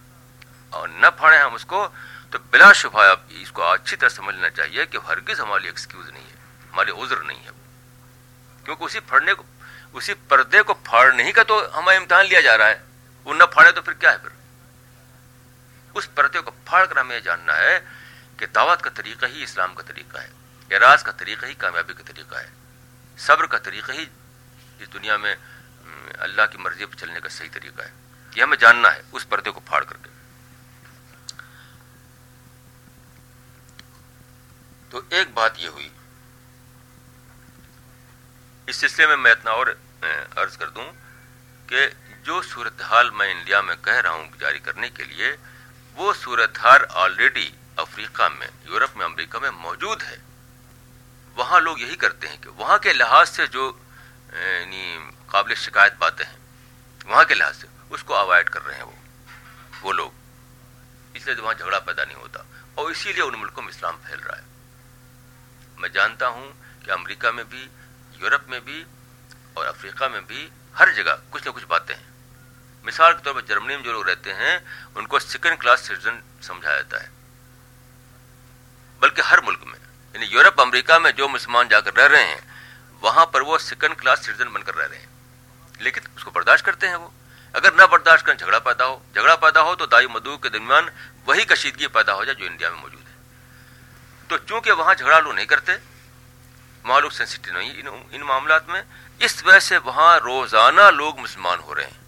اور نہ پھاڑیں ہم اس کو، تو بلا شبہ اس کو اچھی طرح سمجھنا چاہیے کہ ہرگز ہماری ایکسکیوز نہیں ہے، ہماری عذر نہیں ہے۔ وہ کیونکہ اسی پھڑنے کو، اسی پردے کو پھاڑنے ہی کا تو ہمیں امتحان لیا جا رہا ہے۔ وہ نہ پھاڑے تو پھر کیا ہے پھر؟ اس پردے کو پھاڑ کر ہمیں جاننا ہے کہ دعوت کا طریقہ ہی اسلام کا طریقہ ہے اعراض کا طریقہ ہی کامیابی کا طریقہ ہے۔ صبر کا طریقہ ہی اس دنیا میں اللہ کی مرضی پر چلنے کا صحیح طریقہ ہے۔ یہ ہمیں جاننا ہے اس پردے کو پھاڑ کر کے۔ تو ایک بات یہ ہوئی۔ اس سلسلے میں میں اتنا اور عرض کر دوں کہ جو صورتحال میں انڈیا میں کہہ رہا ہوں جاری کرنے کے لیے وہ صورتحال آلریڈی افریقہ میں، یورپ میں، امریکہ میں موجود ہے۔ وہاں لوگ یہی کرتے ہیں کہ وہاں کے لحاظ سے جو یعنی قابل شکایت باتیں ہیں، وہاں کے لحاظ سے اس کو اوائڈ کر رہے ہیں وہ وہ لوگ۔ اس لیے وہاں جھگڑا پیدا نہیں ہوتا۔ اور اسی لیے ان ملکوں میں اسلام پھیل رہا ہے۔ میں جانتا ہوں کہ امریکہ میں بھی، یورپ میں بھی اور افریقہ میں بھی ہر جگہ کچھ نہ کچھ باتیں ہیں۔ مثال کے طور پر جرمنی میں جو لوگ رہتے ہیں، ان کو سیکنڈ کلاس سٹیزن سمجھایا جاتا ہے۔ بلکہ ہر ملک میں یعنی یورپ، امریکہ میں جو مسلمان جا کر رہ رہے ہیں، وہاں پر وہ سیکنڈ کلاس سٹیزن بن کر رہ رہے ہیں۔ لیکن اس کو برداشت کرتے ہیں وہ۔ اگر نہ برداشت کریں، جھگڑا پیدا ہو، جھگڑا پیدا ہو تو دائی مدعو کے درمیان وہی کشیدگی پیدا ہو جائے جو انڈیا میں موجود ہے۔ تو چونکہ وہاں جھگڑا لوگ نہیں کرتے، وہاں لوگ سینسٹیو نہیں ان معاملات میں، اس وجہ سے وہاں روزانہ لوگ مسلمان ہو رہے ہیں۔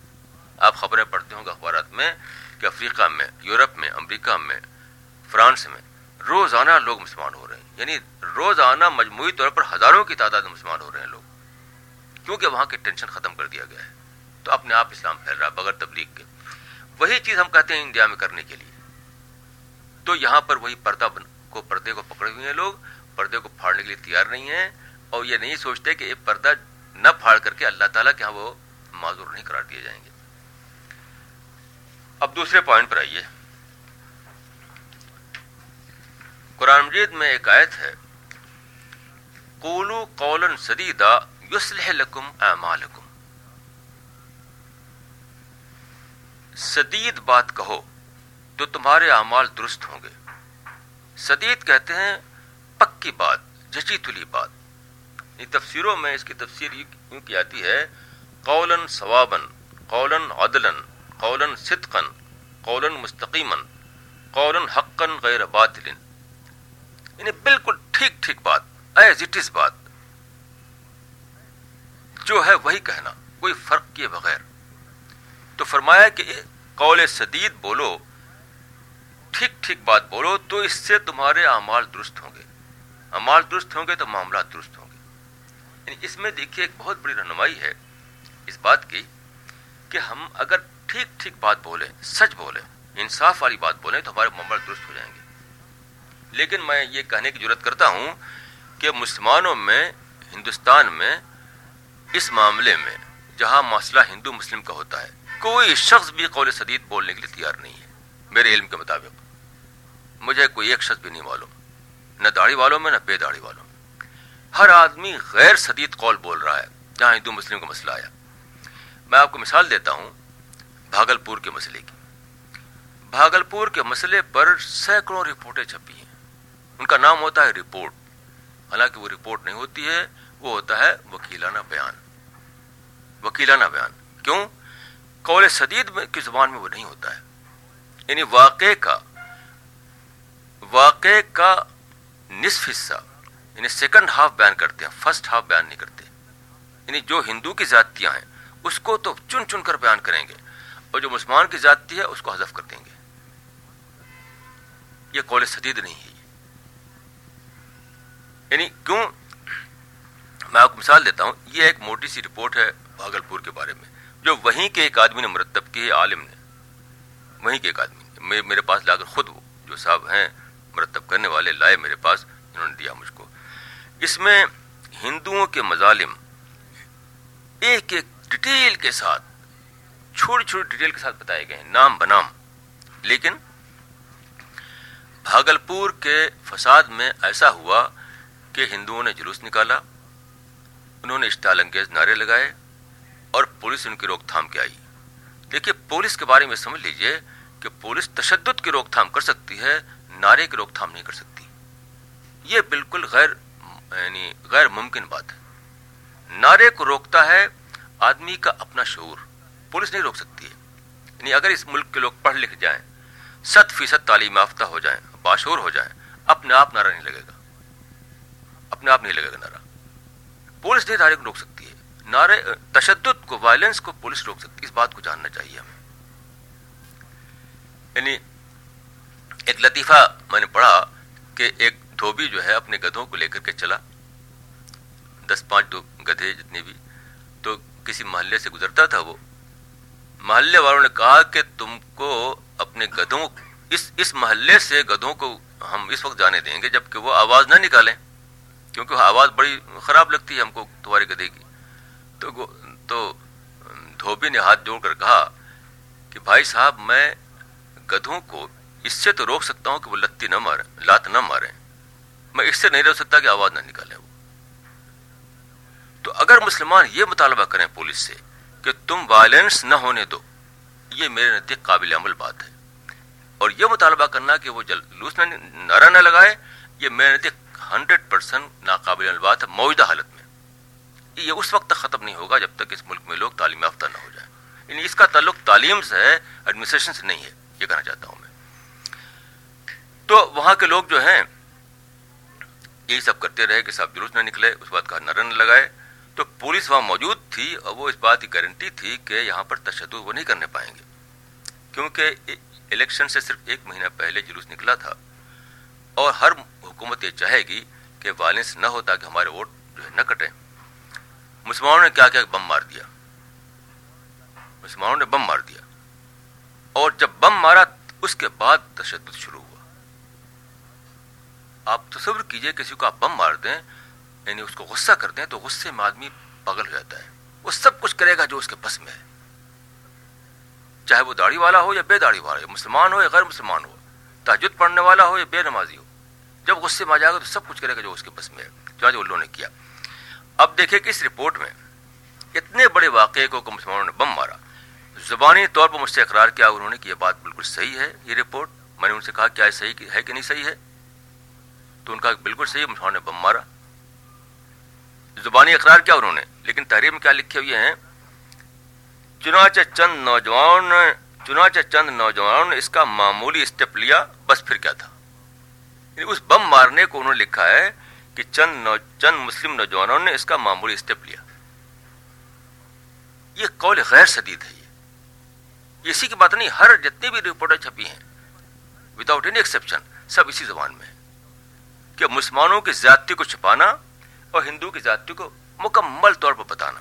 آپ خبریں پڑھتے ہوں گے اخبارات میں کہ افریقہ میں، یورپ میں، امریکہ میں، فرانس میں روزانہ لوگ مسلمان ہو رہے ہیں۔ یعنی روزانہ مجموعی طور پر ہزاروں کی تعداد میں مسلمان ہو رہے ہیں لوگ۔ کیونکہ وہاں کی ٹینشن ختم کر دیا گیا ہے۔ تو اپنے آپ اسلام پھیل رہا ہے بغیر تبلیغ کے۔ وہی چیز ہم کہتے ہیں انڈیا میں کرنے کے لیے۔ تو یہاں پر وہی پردہ کو پردے کو پکڑے ہوئے ہیں لوگ۔ پردے کو پھاڑنے کے لیے تیار نہیں ہیں۔ اور یہ نہیں سوچتے کہ یہ پردہ نہ پھاڑ کر کے اللہ تعالیٰ کے ہاں وہ معذور نہیں قرار دیے جائیں گے۔ اب دوسرے پوائنٹ پر آئیے۔ قرآن مجید میں ایک آیت ہے قولن سدیدہ یوسلح لکم اعمالکم۔ سدید بات کہو تو تمہارے اعمال درست ہوں گے۔ سدید کہتے ہیں پکی بات، جچی تلی بات۔ یہ تفسیروں میں اس کی تفسیر یوں کی آتی ہے قولن ثوابن قولن عدلن قولن صدقن قولن مستقیمن قولن حقن غیر باطل یعنی بالکل ٹھیک ٹھیک بات ایز اٹ از بات۔ جو ہے وہی کہنا، کوئی فرق کیے بغیر۔ تو فرمایا کہ قول سدید بولو، ٹھیک ٹھیک بات بولو، تو اس سے تمہارے اعمال درست ہوں گے۔ اعمال درست ہوں گے تو معاملات درست ہوں گے۔ یعنی اس میں دیکھیے ایک بہت بڑی رہنمائی ہے اس بات کی کہ ہم اگر ٹھیک ٹھیک بات بولیں، سچ بولیں، انصاف والی بات بولیں تو ہمارے معاملات درست ہو جائیں گے۔ لیکن میں یہ کہنے کی ضرورت کرتا ہوں کہ مسلمانوں میں، ہندوستان میں، اس معاملے میں جہاں مسئلہ ہندو مسلم کا ہوتا ہے، کوئی شخص بھی قول صدید بولنے کے لیے تیار نہیں ہے، میرے علم کے مطابق۔ مجھے کوئی ایک شخص بھی نہیں معلوم، نہ داڑھی والوں میں، نہ بے داڑھی والوں میں۔ ہر آدمی غیر صدید قول بول رہا ہے، جہاں ہندو مسلم کا مسئلہ آیا۔ میں آپ کو مثال دیتا ہوں بھاگل پور کے مسئلے کی۔ بھاگل پور کے مسئلے پر سینکڑوں رپورٹیں چھپی ہیں۔ ان کا نام ہوتا ہے رپورٹ۔ حالانکہ وہ رپورٹ نہیں ہوتی ہے، وہ ہوتا ہے وکیلانہ بیان۔ وکیلانہ بیان۔ کیوں؟ قول صدید کی زبان میں وہ نہیں ہوتا ہے۔ یعنی واقع کا واقع کا نصف حصہ یعنی سیکنڈ ہاف بیان کرتے ہیں فرسٹ ہاف بیان نہیں کرتے۔ یعنی جو ہندو کی ذاتیاں ہیں، اس کو تو چن چن کر بیان کریں گے۔ اور جو مسلمان کی ذاتی ہے، اس کو حذف کر دیں گے۔ یہ قول صدید نہیں ہے۔ یعنی کیوں؟ میں آپ کو مثال دیتا ہوں، یہ ایک موٹی سی رپورٹ ہے بھاگل پور کے بارے میں، جو وہیں کے ایک آدمی نے مرتب کی ہے، عالم نے۔ وہیں کے ایک آدمی نے۔ میرے پاس لا کر خود وہ جو صاحب ہیں مرتب کرنے والے لائے میرے پاس، انہوں نے دیا مجھ کو۔ اس میں ہندوؤں کے مظالم ایک ایک ڈیٹیل کے ساتھ چھوٹی چھوٹی ڈیٹیل کے ساتھ بتائے گئے ہیں، نام بنام۔ لیکن بھاگل پور کے فساد میں ایسا ہوا کہ ہندوؤں نے جلوس نکالا، انہوں نے اشتعال انگیز نعرے لگائے اور پولیس ان کی روک تھام کے آئی۔ دیکھیے، پولیس کے بارے میں سمجھ لیجیے کہ پولیس تشدد کی روک تھام کر سکتی ہے، نعرے کی روک تھام نہیں کر سکتی۔ یہ بالکل غیر یعنی غیر ممکن بات ہے۔ نعرے کو روکتا ہے آدمی کا اپنا شعور۔ پولیس نہیں روک سکتی۔ ہے یعنی اگر اس ملک کے لوگ پڑھ لکھ جائیں ست فیصد تعلیم یافتہ ہو جائیں باشور ہو جائیں، اپنے آپ نعرہ نہیں لگے گا۔ اپنے آپ نہیں لگے گا نعرہ۔ پولیس نہیں نعرے کو روک سکتی ہے۔ نعرے، تشدد کو وائلنس کو پولیس روک سکتی اس بات کو جاننا چاہیے ہمیں۔ یعنی ایک لطیفہ میں نے پڑھا کہ ایک دھوبی جو ہے اپنے گدھوں کو لے کر کے چلا۔ دس پانچ دو گدھے جتنے بھی تو کسی محلے سے گزرتا تھا وہ۔ محلے والوں نے کہا کہ تم کو اپنے گدھوں اس اس محلے سے گدھوں کو ہم اس وقت جانے دیں گے جبکہ وہ آواز نہ نکالیں۔ کیونکہ آواز بڑی خراب لگتی ہے ہم کو تمہاری گدے کی۔ تو تو دھوبی نے ہاتھ جوڑ کر کہا کہ بھائی صاحب، میں گدھوں کو اس سے تو روک سکتا ہوں کہ وہ لتی نہ مارے، لات نہ مارے۔ میں اس سے نہیں روک سکتا کہ آواز نہ نکالے وہ۔ تو اگر مسلمان یہ مطالبہ کریں پولیس سے کہ تم وائلنس نہ ہونے دو۔ یہ میرے نزدیک قابل عمل بات ہے۔ اور یہ مطالبہ کرنا کہ وہ جلوس نہ نعرہ نہ لگائے، یہ میرے نزدیک ہنڈریڈ پرسینٹ ناقابل البات ہے، موجودہ حالت میں۔ یہ اس وقت تک ختم نہیں ہوگا جب تک اس ملک میں لوگ تعلیم یافتہ نہ ہو جائیں۔ یعنی اس کا تعلق تعلیم سے ہے ایڈمنسٹریشن سے نہیں ہے، یہ کہنا چاہتا ہوں میں۔ تو وہاں کے لوگ جو ہیں، یہی سب کرتے رہے کہ صاحب جلوس نہ نکلے، اس بات کا نرن لگائے۔ تو پولیس وہاں موجود تھی اور وہ اس بات کی گارنٹی تھی کہ یہاں پر تشدد وہ نہیں کرنے پائیں گے۔ کیونکہ الیکشن سے صرف ایک مہینہ پہلے جلوس نکلا تھا۔ اور ہر حکومت یہ چاہے گی کہ وائلنس نہ ہو تاکہ ہمارے ووٹ جو ہے نہ کٹیں۔ مسلمانوں نے کیا کیا بم مار دیا۔ مسلمانوں نے بم مار دیا۔ اور جب بم مارا اس کے بعد تشدد شروع ہوا۔ آپ تصور کیجیے کسی کو آپ بم مار دیں یعنی اس کو غصہ کر دیں تو غصے میں آدمی پاگل ہو جاتا ہے۔ وہ سب کچھ کرے گا جو اس کے بس میں ہے۔ چاہے وہ داڑھی والا ہو یا بے داڑھی والا ہو مسلمان ہو یا غیر مسلمان ہو تاجد پڑھنے والا ہو یا بے نمازی ہو، جب غصے میں آ جائے گا تو سب کچھ کرے گا جو اس کے بس میں ہے۔ جو نے کیا۔ اب دیکھیں کہ اس رپورٹ میں اتنے بڑے واقعے کو مسلمانوں نے بم مارا۔ زبانی طور پر مجھ سے اقرار کیا انہوں نے کہ یہ بات بالکل صحیح ہے، یہ رپورٹ۔ میں نے ان سے کہا کیا صحیح ہے کہ نہیں صحیح ہے؟ تو ان کا بالکل صحیح مسلمانوں نے بم مارا۔ زبانی اقرار کیا انہوں نے؟ لیکن تحریر میں کیا لکھے ہوئے ہیں؟ چنانچہ چند نوجوان، چنانچہ چند نوجوانوں نے اس کا معمولی اسٹیپ لیا، بس پھر کیا تھا؟ یعنی اس بم مارنے کو انہوں نے لکھا ہے کہ چند نو، چند مسلم نوجوانوں نے اس کا معمولی اسٹیپ لیا۔ یہ قول غیر شدید ہے یہ۔ اسی کی بات نہیں، ہر جتنی بھی رپورٹیں چھپی ہیں وداؤٹ اینی ایکسیپشن سب اسی زبان میں ہے کہ مسلمانوں کی زیادتی کو چھپانا اور ہندو کی زیادتی کو مکمل طور پر بتانا۔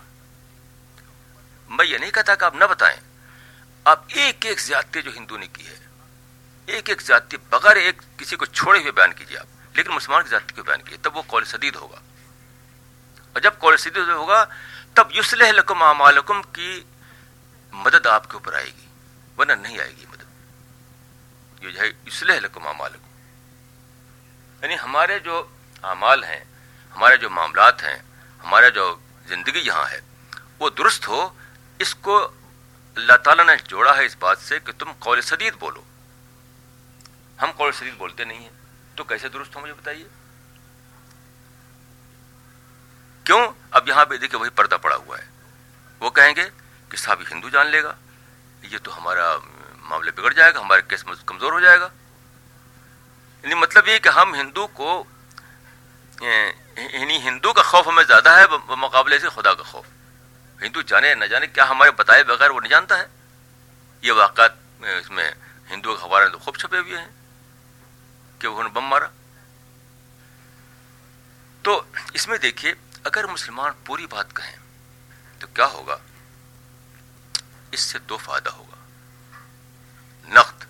میں یہ نہیں کہتا کہ آپ نہ بتائیں۔ آپ ایک ایک زیادتی جو ہندو نے کی ہے، ایک ایک زیادتی بغیر ایک کسی کو چھوڑے ہوئے بیان کیجیے آپ، لیکن مسلمان کی زیادتی کو بیان کیجیے، تب وہ قول سدید ہوگا۔ اور جب قول سدید ہوگا، تب یوسلح لکم اعمالکم کی مدد آپ کے اوپر آئے گی، ورنہ نہیں آئے گی مدد۔ یہ جو ہے یوسلح لکم اعمالکم۔ یعنی ہمارے جو اعمال ہیں ہمارے جو معاملات ہیں، ہمارا جو زندگی یہاں ہے، وہ درست ہو، اس کو اللہ تعالیٰ نے جوڑا ہے اس بات سے کہ تم قول سدید بولو۔ ہم قول سدید بولتے نہیں ہیں، تو کیسے درست ہو مجھے بتائیے؟ کیوں؟ اب یہاں پہ دیکھیں وہی پردہ پڑا ہوا ہے۔ وہ کہیں گے کہ صاحب ہندو جان لے گا، یہ تو ہمارا معاملہ بگڑ جائے گا ہمارا کیس کمزور ہو جائے گا۔ یعنی مطلب یہ کہ ہم ہندو کو یعنی ہندو کا خوف ہمیں زیادہ ہے مقابلے سے خدا کا خوف۔ ہندو جانے نہ جانے کیا ہمارے بتائے بغیر وہ نہیں جانتا ہے؟ یہ واقعات اس میں ہندو اخبار تو خوب چھپے ہوئے ہیں کہ انہوں نے بم مارا۔ تو اس میں دیکھیے، اگر مسلمان پوری بات کہیں تو کیا ہوگا؟ اس سے دو فائدہ ہوگا۔ نقد۔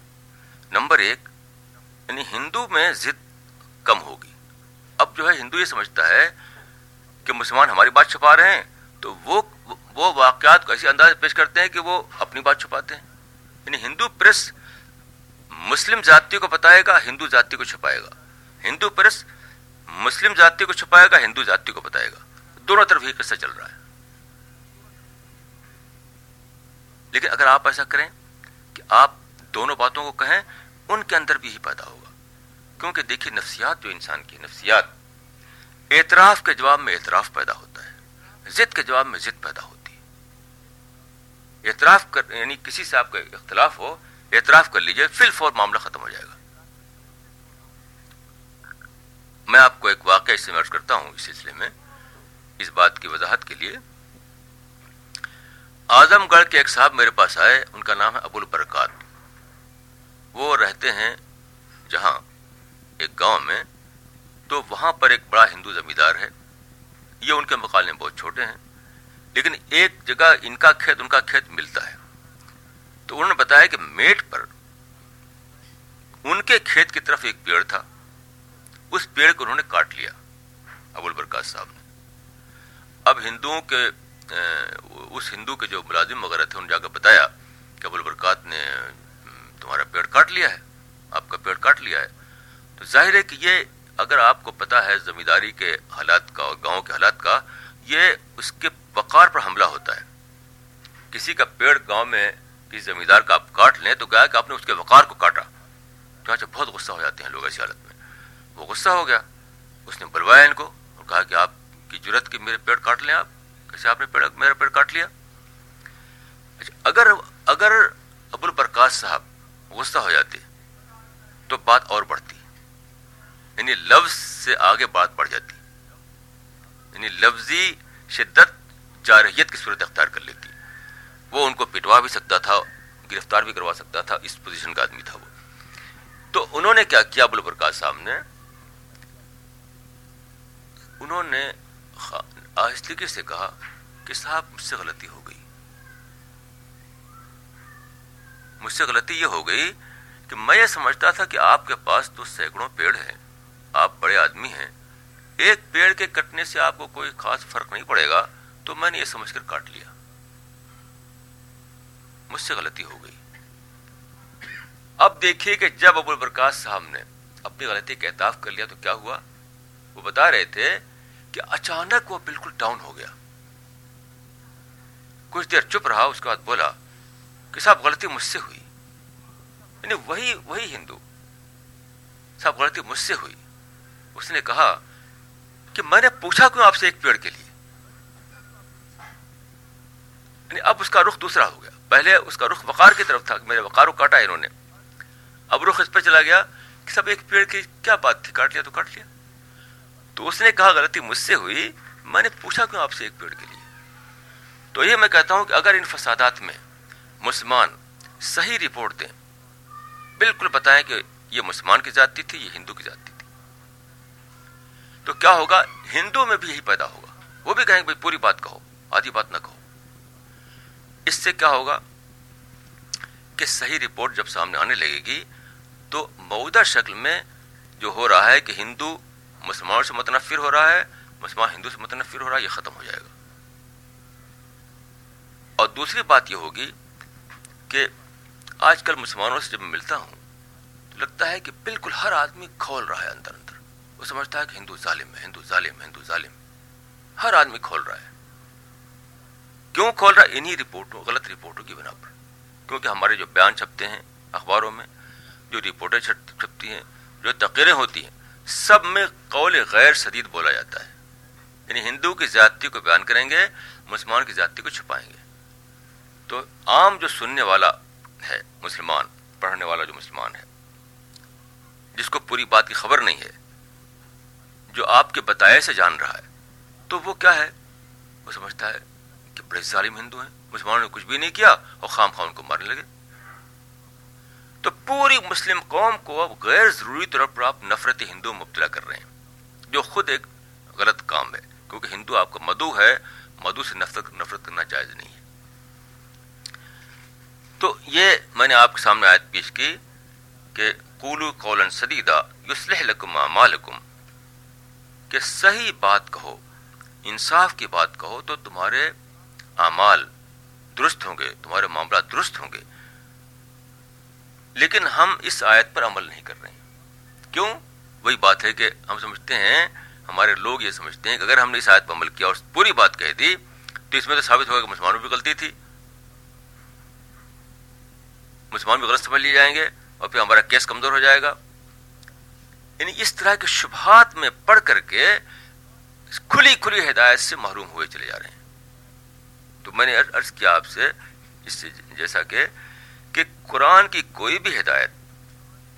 نمبر ایک یعنی ہندو میں ضد کم ہوگی۔ اب جو ہے ہندو یہ سمجھتا ہے کہ مسلمان ہماری بات چھپا رہے ہیں، تو وہ وہ واقعات کو ایسے انداز پیش کرتے ہیں کہ وہ اپنی بات چھپاتے ہیں۔ یعنی ہندو پریس مسلم ذاتی کو بتائے گا، ہندو ذاتی کو چھپائے گا۔ ہندو پریس مسلم ذاتی کو چھپائے گا، ہندو ذاتی کو بتائے گا۔ دونوں طرف یہ قصہ چل رہا ہے۔ لیکن اگر آپ ایسا کریں کہ آپ دونوں باتوں کو کہیں، ان کے اندر بھی ہی پیدا ہوگا۔ کیونکہ دیکھیے نفسیات جو انسان کی نفسیات، اعتراف کے جواب میں اعتراف پیدا ہوتا ہے، ضد کے جواب میں ضد پیدا ہوتی ہے۔ اعتراف کر یعنی کسی سے آپ کا اختلاف ہو، اعتراف کر لیجیے، فل فور معاملہ ختم ہو جائے گا۔ میں آپ کو ایک واقعہ استعمال کرتا ہوں، اس سلسلے میں، اس بات کی وضاحت کے لیے۔ اعظم گڑھ کے ایک صاحب میرے پاس آئے، ان کا نام ہے ابو البرکات وہ رہتے ہیں جہاں ایک گاؤں میں، تو وہاں پر ایک بڑا ہندو زمیندار ہے۔ یہ ان کے مقابلے میں بہت چھوٹے ہیں، لیکن ایک جگہ ان کا کھیت، ان کا کھیت ملتا ہے۔ تو انہوں نے بتایا کہ میٹ پر ان کے کھیت کی طرف ایک پیڑ تھا۔ اس پیڑ کو انہوں نے کاٹ لیا، ابو البرکات صاحب نے۔ اب ہندوؤں کے اس ہندو کے جو ملازم وغیرہ تھے، انہوں نے جا کر بتایا کہ ابو البرکات نے تمہارا پیڑ کاٹ لیا ہے، آپ کا پیڑ کاٹ لیا ہے۔ ظاہر ہے کہ یہ اگر آپ کو پتا ہے زمینداری کے حالات کا اور گاؤں کے حالات کا، یہ اس کے وقار پر حملہ ہوتا ہے۔ کسی کا پیڑ گاؤں میں کسی زمیندار کا آپ کاٹ لیں تو کہا کہ آپ نے اس کے وقار کو کاٹا۔ چانچہ بہت غصہ ہو جاتے ہیں لوگ ایسی حالت میں۔ وہ غصہ ہو گیا۔ اس نے بلوایا ان کو اور کہا کہ آپ کی ضرورت کی میرے پیڑ کاٹ لیں آپ۔ کیسے آپ نے پیڑ میرا پیڑ کاٹ لیا؟ اچھا اگر اگر ابوالبرکات صاحب غصہ ہو جاتے تو بات اور بڑھتی۔ یعنی لفظ سے آگے بات بڑھ جاتی یعنی لفظی شدت جارحیت کی صورت اختیار کر لیتی وہ ان کو پٹوا بھی سکتا تھا، گرفتار بھی کروا سکتا تھا، اس پوزیشن کا آدمی تھا وہ۔ تو انہوں نے کیا کیا ابو البرکاس صاحب نے؟ انہوں نے آہستگی سے کہا کہ صاحب مجھ سے غلطی ہو گئی۔ مجھ سے غلطی یہ ہو گئی کہ میں یہ سمجھتا تھا کہ آپ کے پاس تو سینکڑوں پیڑ ہیں۔ آپ بڑے آدمی ہیں، ایک پیڑ کے کٹنے سے آپ کو کوئی خاص فرق نہیں پڑے گا، تو میں نے یہ سمجھ کر کاٹ لیا۔ مجھ سے غلطی ہو گئی۔ اب دیکھیے کہ جب ابو البرکاس صاحب نے اپنی غلطی کا اعتراف کر لیا تو کیا ہوا؟ وہ بتا رہے تھے کہ اچانک وہ بالکل ڈاؤن ہو گیا۔ کچھ دیر چپ رہا، اس کے بعد بولا کہ صاحب غلطی مجھ سے ہوئی۔ یعنی وہی وہی ہندو۔ صاحب غلطی مجھ سے ہوئی۔ اس نے کہا کہ میں نے پوچھا کیوں آپ سے ایک پیڑ کے لیے؟ یعنی اب اس کا رخ دوسرا ہو گیا۔ پہلے اس کا رخ وقار کی طرف تھا، میرے وقار کو کاٹا انہوں نے۔ اب رخ اس پہ چلا گیا کہ سب ایک پیڑ کی کیا بات تھی، کاٹ لیا تو کاٹ لیا۔ تو اس نے کہا، غلطی مجھ سے ہوئی، میں نے پوچھا کیوں آپ سے ایک پیڑ کے لیے؟ تو یہ میں کہتا ہوں کہ اگر ان فسادات میں مسلمان صحیح رپورٹ دیں، بالکل بتائیں کہ یہ مسلمان کی ذاتی تھی، یہ ہندو کی ذاتی تھی۔ تو کیا ہوگا؟ ہندو میں بھی یہی پیدا ہوگا۔ وہ بھی کہیں گے، بھائی پوری بات کہو، آدھی بات نہ کہو۔ اس سے کیا ہوگا کہ صحیح رپورٹ جب سامنے آنے لگے گی تو موجودہ شکل میں جو ہو رہا ہے کہ ہندو مسلمانوں سے متنفر ہو رہا ہے، مسلمان ہندو سے متنفر ہو رہا ہے، یہ ختم ہو جائے گا۔ اور دوسری بات یہ ہوگی کہ آج کل مسلمانوں سے جب میں ملتا ہوں تو لگتا ہے کہ بالکل ہر آدمی کھول رہا ہے اندر اندر۔ وہ سمجھتا ہے کہ ہندو ظالم ہے، ہندو ظالم ہے، ہندو ظالم ہر آدمی کھول رہا ہے۔ کیوں کھول رہا ہے؟ انہی رپورٹوں، غلط رپورٹوں کی بنا پر۔ کیونکہ ہمارے جو بیان چھپتے ہیں اخباروں میں، جو رپورٹیں چھپتی ہیں، جو تقریریں ہوتی ہیں، سب میں قول غیر شدید بولا جاتا ہے۔ یعنی ہندو کی زیادتی کو بیان کریں گے، مسلمان کی زیادتی کو چھپائیں گے۔ تو عام جو سننے والا ہے، مسلمان، پڑھنے والا جو مسلمان ہے، جس کو پوری بات کی خبر نہیں ہے جو آپ کے بتائے سے جان رہا ہے، تو وہ کیا ہے؟ وہ سمجھتا ہے کہ بڑے ظالم ہندو ہیں، مسلمانوں نے کچھ بھی نہیں کیا اور خام خام کو مارنے لگے۔ تو پوری مسلم قوم کو اب غیر ضروری طور پر آپ نفرت ہندو مبتلا کر رہے ہیں، جو خود ایک غلط کام ہے، کیونکہ ہندو آپ کا مدو ہے مدو سے نفرت نفرت کرنا جائز نہیں ہے۔ تو یہ میں نے آپ کے سامنے آیت پیش کی کہ کولو کولن سدیدہ یوسلح لکم مالکم کہ صحیح بات کہو، انصاف کی بات کہو تو تمہارے اعمال درست ہوں گے، تمہارے معاملات درست ہوں گے۔ لیکن ہم اس آیت پر عمل نہیں کر رہے ہیں۔ کیوں؟ وہی بات ہے کہ ہم سمجھتے ہیں، ہمارے لوگ یہ سمجھتے ہیں کہ اگر ہم نے اس آیت پر عمل کیا اور پوری بات کہہ دی، تو اس میں تو ثابت ہوگا کہ مسلمانوں کی غلطی تھی۔ مسلمان بھی غلط سمجھ لیے جائیں گے اور پھر ہمارا کیس کمزور ہو جائے گا۔ یعنی اس طرح کے شبہات میں پڑھ کر کے کھلی کھلی ہدایت سے محروم ہوئے چلے جا رہے ہیں۔ تو میں نے عرض کیا آپ سے، اس سے جیسا کہ کہ قرآن کی کوئی بھی ہدایت،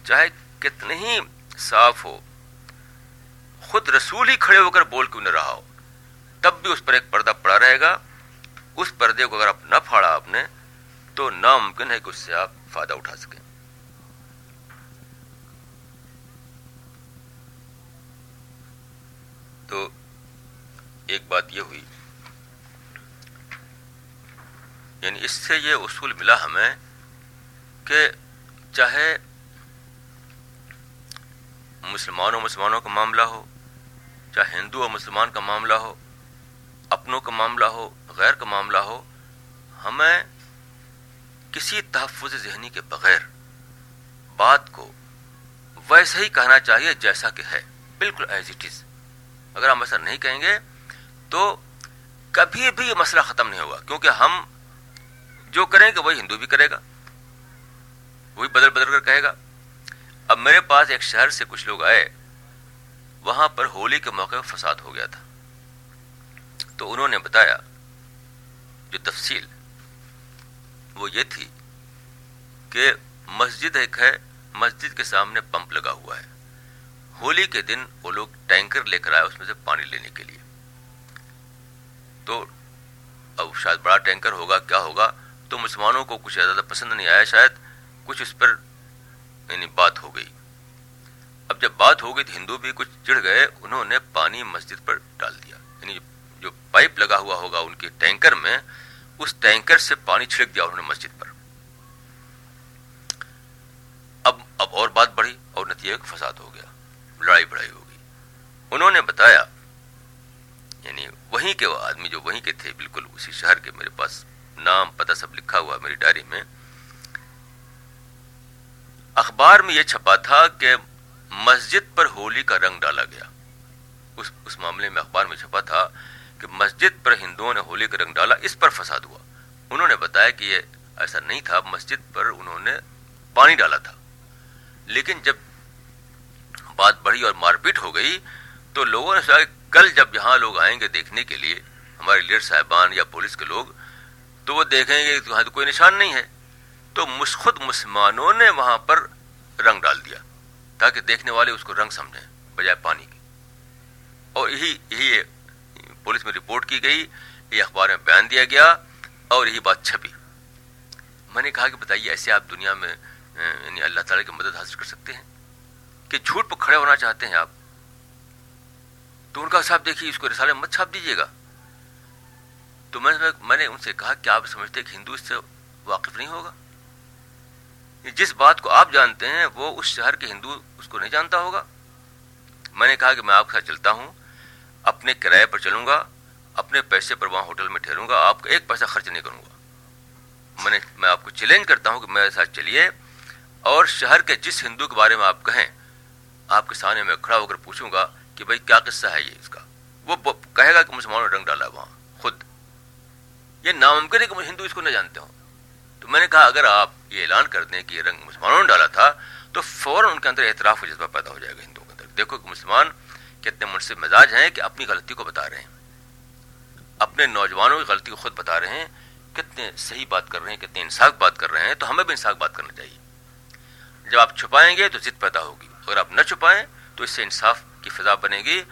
چاہے کتنی ہی صاف ہو، خود رسول ہی کھڑے ہو کر بول کیوں نہ رہا ہو، تب بھی اس پر ایک پردہ پڑا رہے گا۔ اس پردے کو اگر آپ نہ پھاڑا آپ نے، تو ناممکن ہے کہ اس سے آپ فائدہ اٹھا سکیں۔ تو ایک بات یہ ہوئی۔ یعنی اس سے یہ اصول ملا ہمیں کہ چاہے مسلمانوں مسلمانوں کا معاملہ ہو، چاہے ہندو اور مسلمان کا معاملہ ہو، اپنوں کا معاملہ ہو، غیر کا معاملہ ہو، ہمیں کسی تحفظ ذہنی کے بغیر بات کو ویسے ہی کہنا چاہیے جیسا کہ ہے۔ بالکل ایز اٹ از اگر ہم ایسا نہیں کہیں گے، تو کبھی بھی یہ مسئلہ ختم نہیں ہوگا، کیونکہ ہم جو کریں گے وہی ہندو بھی کرے گا، وہی بدل بدل کر کہے گا۔ اب میرے پاس ایک شہر سے کچھ لوگ آئے، وہاں پر ہولی کے موقع فساد ہو گیا تھا۔ تو انہوں نے بتایا، جو تفصیل، وہ یہ تھی کہ مسجد ایک ہے، مسجد کے سامنے پمپ لگا ہوا ہے۔ ہولی کے دن وہ لوگ ٹینکر لے کر آئے اس میں سے پانی لینے کے لیے۔ تو اب شاید بڑا ٹینکر ہوگا، کیا ہوگا؟ تو مسلمانوں کو کچھ زیادہ پسند نہیں آیا، شاید کچھ اس پر یعنی بات ہو گئی۔ اب جب بات ہو گئی تو ہندو بھی کچھ چڑھ گئے، انہوں نے پانی مسجد پر ڈال دیا۔ یعنی جو پائپ لگا ہوا ہوگا ان کے ٹینکر میں، اس ٹینکر سے پانی چھڑک دیا انہوں نے مسجد پر۔ اب اب اور بات بڑھی اور نتیجہ فساد ہو گیا۔ لڑائی بڑھائی ہوگی۔ انہوں نے بتایا یعنی وہیں کے وہ آدمی جو وہیں کے تھے، بالکل اسی شہر کے میرے پاس نام پتہ سب لکھا ہوا میری ڈائری میں۔ اخبار میں یہ چھپا تھا کہ مسجد پر ہولی کا رنگ ڈالا گیا۔ اس اس معاملے میں اخبار میں چھپا تھا کہ مسجد پر ہندوؤں نے ہولی کا رنگ ڈالا، اس پر فساد ہوا۔ انہوں نے بتایا کہ یہ ایسا نہیں تھا، مسجد پر انہوں نے پانی ڈالا تھا۔ لیکن جب بات بڑھی اور مار پیٹ ہو گئی، تو لوگوں نے سوچا کہ کل جب یہاں لوگ آئیں گے دیکھنے کے لیے، ہمارے لیڈر صاحبان یا پولیس کے لوگ، تو وہ دیکھیں گے کہ وہاں تو کوئی نشان نہیں ہے۔ تو خود مسلمانوں نے وہاں پر رنگ ڈال دیا، تاکہ دیکھنے والے اس کو رنگ سمجھیں، بجائے پانی کی اور یہی یہی پولیس میں رپورٹ کی گئی، یہ اخبار میں بیان دیا گیا اور یہی بات چھپی۔ میں نے کہا کہ بتائیے، ایسے آپ دنیا میں یعنی اللہ تعالیٰ کی مدد حاصل کر سکتے ہیں؟ کہ جھوٹ پہ کھڑے ہونا چاہتے ہیں آپ۔ تو ان کا صاحب دیکھیے، اس کو رسالے مت چھاپ دیجیے گا۔ تو میں نے ان سے کہا کہ آپ سمجھتے کہ ہندو اس سے واقف نہیں ہوگا۔ جس بات کو آپ جانتے ہیں، وہ اس شہر کے ہندو اس کو نہیں جانتا ہوگا۔ میں نے کہا کہ میں آپ کے ساتھ چلتا ہوں، اپنے کرائے پر چلوں گا، اپنے پیسے پر وہاں ہوٹل میں ٹھہروں گا، آپ کا ایک پیسہ خرچ نہیں کروں گا۔ میں نے، میں آپ کو چیلنج کرتا ہوں کہ میرے ساتھ چلیے اور شہر کے جس ہندو کے بارے میں آپ کہیں آپ کے سامنے میں کھڑا ہو کر پوچھوں گا کہ بھائی کیا قصہ ہے یہ اس کا؟ وہ کہے گا کہ مسلمانوں نے رنگ ڈالا وہاں، خود۔ یہ ناممکن ہے کہ ہندو اس کو نہ جانتے ہوں۔ تو میں نے کہا، اگر آپ یہ اعلان کر دیں کہ یہ رنگ مسلمانوں نے ڈالا تھا، تو فوراً ان کے اندر اعتراف کا جذبہ پیدا ہو جائے گا ہندوؤں کے اندر۔ دیکھو کہ مسلمان کتنے منصف مزاج ہیں کہ اپنی غلطی کو بتا رہے ہیں۔ اپنے نوجوانوں کی غلطی کو خود بتا رہے ہیں۔ کتنے صحیح بات کر رہے ہیں، کتنے انصاف بات کر رہے ہیں، تو ہمیں بھی انصاف بات کرنا چاہیے۔ جب آپ چھپائیں گے تو ضد پیدا ہوگی۔ اگر آپ نہ چھپائیں تو اس سے انصاف کی فضا بنے گی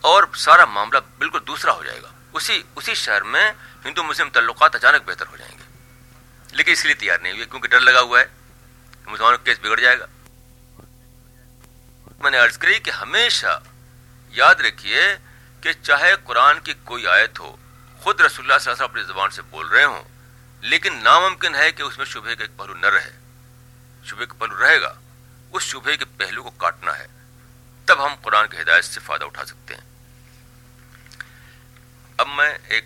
اور سارا معاملہ بالکل دوسرا ہو جائے گا۔ اسی اسی شہر میں ہندو مسلم تعلقات اچانک بہتر ہو جائیں گے۔ لیکن اس لیے تیار نہیں ہوئی کیونکہ ڈر لگا ہوا ہے کہ مسلمانوں کا کیس بگڑ جائے گا۔ میں نے عرض کری کہ ہمیشہ یاد رکھیے کہ چاہے قرآن کی کوئی آیت ہو، خود رسول اللہ صلی اللہ علیہ وسلم اپنی زبان سے بول رہے ہوں، لیکن ناممکن ہے کہ اس میں شبہ کا ایک پہلو نہ رہے۔ شبہ کا پہلو رہے گا۔ اس شبہ کے پہلو کو کاٹنا ہے، تب ہم قرآن کی ہدایت سے فائدہ اٹھا سکتے ہیں۔ اب میں ایک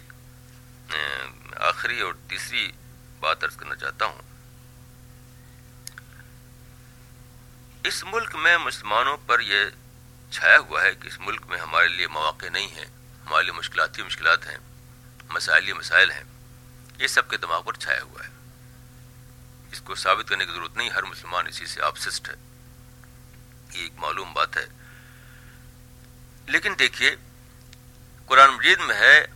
آخری اور تیسری بات ارض کرنا چاہتا ہوں۔ اس ملک میں مسلمانوں پر یہ چھایا ہوا ہے کہ اس ملک میں ہمارے لیے مواقع نہیں ہیں، ہمارے لیے مشکلات ہی مشکلات ہیں، مسائل مسائل ہیں۔ یہ سب کے دماغ پر چھایا ہوا ہے۔ اس کو ثابت کرنے کی ضرورت نہیں، ہر مسلمان اسی سے آپسسٹ ہے۔ یہ ایک معلوم بات ہے۔ لیکن دیکھیے، قرآن مجید میں ہے،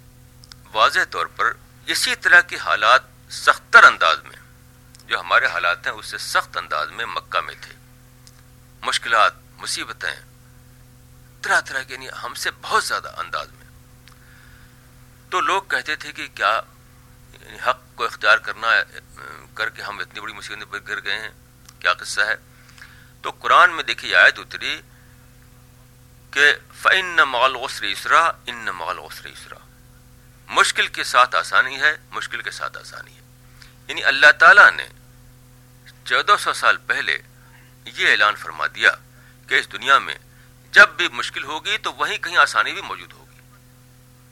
واضح طور پر اسی طرح کے حالات سختر انداز میں، جو ہمارے حالات ہیں، اس سے سخت انداز میں مکہ میں تھے۔ مشکلات، مصیبتیں، طرح طرح کے یعنی ہم سے بہت زیادہ انداز میں۔ تو لوگ کہتے تھے کہ کیا حق کو اختیار کرنا، کر کے ہم اتنی بڑی مصیبت پر گر گئے ہیں، کیا قصہ ہے؟ تو قرآن میں دیکھی آیت اتری کہ فن مغل غسر اسرا ان مغل غسر اسرا مشکل کے ساتھ آسانی ہے، مشکل کے ساتھ آسانی ہے۔ یعنی اللہ تعالیٰ نے چودہ سو سال پہلے یہ اعلان فرما دیا کہ اس دنیا میں جب بھی مشکل ہوگی تو وہیں کہیں آسانی بھی موجود ہوگی۔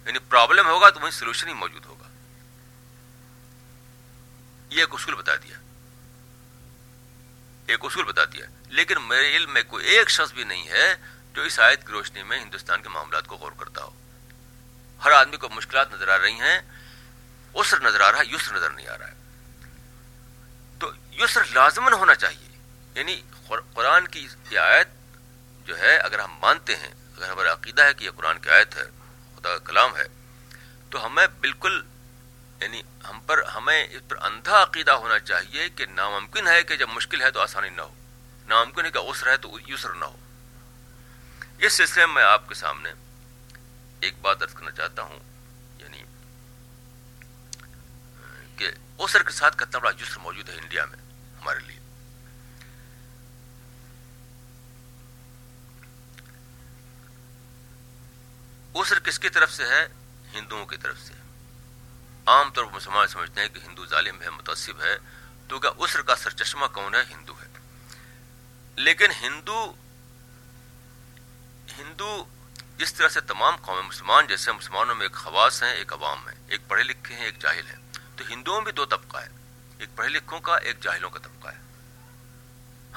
یعنی پرابلم ہوگا تو وہیں سولوشن ہی موجود ہوگا۔ یہ ایک اصول بتا دیا۔ ایک اصول بتا دیا۔ لیکن میرے علم میں کوئی ایک شخص بھی نہیں ہے جو اس آیت کی روشنی میں ہندوستان کے معاملات کو غور کرتا ہو۔ ہر آدمی کو مشکلات نظر آ رہی ہیں اسر نظر آ رہا ہے، یسر نظر نہیں آ رہا ہے۔ تو یسر لازمن ہونا چاہیے۔ یعنی قرآن کی یہ آیت جو ہے، اگر ہم مانتے ہیں، اگر ہمارا عقیدہ ہے کہ یہ قرآن کی آیت ہے، خدا کا کلام ہے، تو ہمیں بالکل یعنی ہم پر، ہمیں اس پر اندھا عقیدہ ہونا چاہیے کہ ناممکن ہے کہ جب مشکل ہے تو آسانی نہ ہو۔ ناممکن ہے کہ عسر ہے تو یسر نہ ہو۔ اس سلسلے میں آپ کے سامنے ایک بات ارض کرنا چاہتا ہوں یعنی کہ اوسر کے ساتھ کتنا بڑا جسر موجود ہے انڈیا میں، ہمارے لیے۔ اوسر کس کی طرف سے ہے؟ ہندوؤں کی طرف سے۔ عام طور پر مسلمان سمجھتے ہیں کہ ہندو ظالم ہے متاثب ہے، تو کیا اسر کا سرچشمہ کون ہے؟ ہندو ہے۔ لیکن ہندو ہندو جس طرح سے تمام قوم مسلمان جیسے مسلمانوں میں ایک خواص ہیں، ایک عوام ہے ایک پڑھے لکھے ہیں، ایک جاہل ہیں۔ تو ہندوؤں بھی دو طبقہ ہے ایک پڑھے لکھوں کا، ایک جاہلوں کا طبقہ ہے۔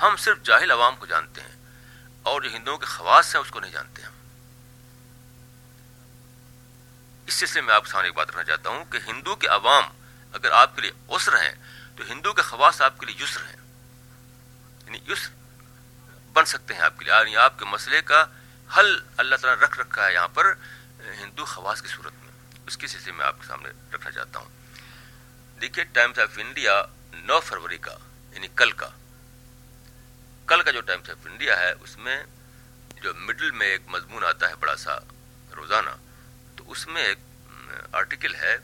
ہم صرف جاہل عوام کو جانتے ہیں اور جو ہندوؤں کے خواص ہیں اس کو نہیں جانتے ہم۔ اس سلسلے میں آپ کے سامنے ایک بات رکھنا چاہتا ہوں کہ ہندو کے عوام اگر آپ کے لیے عسر ہیں، تو ہندو کے خواص آپ کے لیے یسر ہیں۔ یعنی یسر بن سکتے ہیں آپ کے لیے۔ یعنی آپ کے مسئلے کا حل اللہ تعالیٰ رکھ رکھا ہے یہاں پر ہندو خواص کی صورت میں۔ اس کے سلسلے میں آپ کے سامنے رکھنا چاہتا ہوں۔ دیکھیے ٹائمس آف انڈیا نو فروری کا یعنی کل کا۔ کل کا جو ٹائمس آف انڈیا ہے، اس میں جو مڈل میں ایک مضمون آتا ہے بڑا سا روزانہ، تو اس میں ایک آرٹیکل ہے۔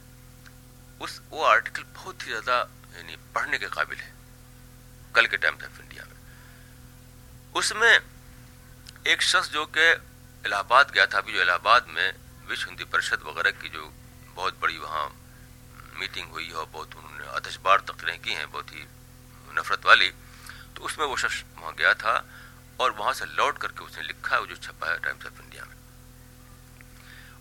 اس، وہ آرٹیکل بہت ہی زیادہ یعنی پڑھنے کے قابل ہے۔ کل کے ٹائمس آف انڈیا میں۔ اس میں ایک شخص جو کہ الہ آباد گیا تھا، ابھی جو الہ آباد میں وشو ہندی پریشد وغیرہ کی جو بہت بڑی وہاں میٹنگ ہوئی ہے اور بہت انہوں نے آتش بار تقریریں کی ہیں، بہت ہی نفرت والی، تو اس میں وہ شخص وہاں گیا تھا اور وہاں سے لوٹ کر کے اس نے لکھا ہے، وہ جو چھپا ہے ٹائمس آف انڈیا میں۔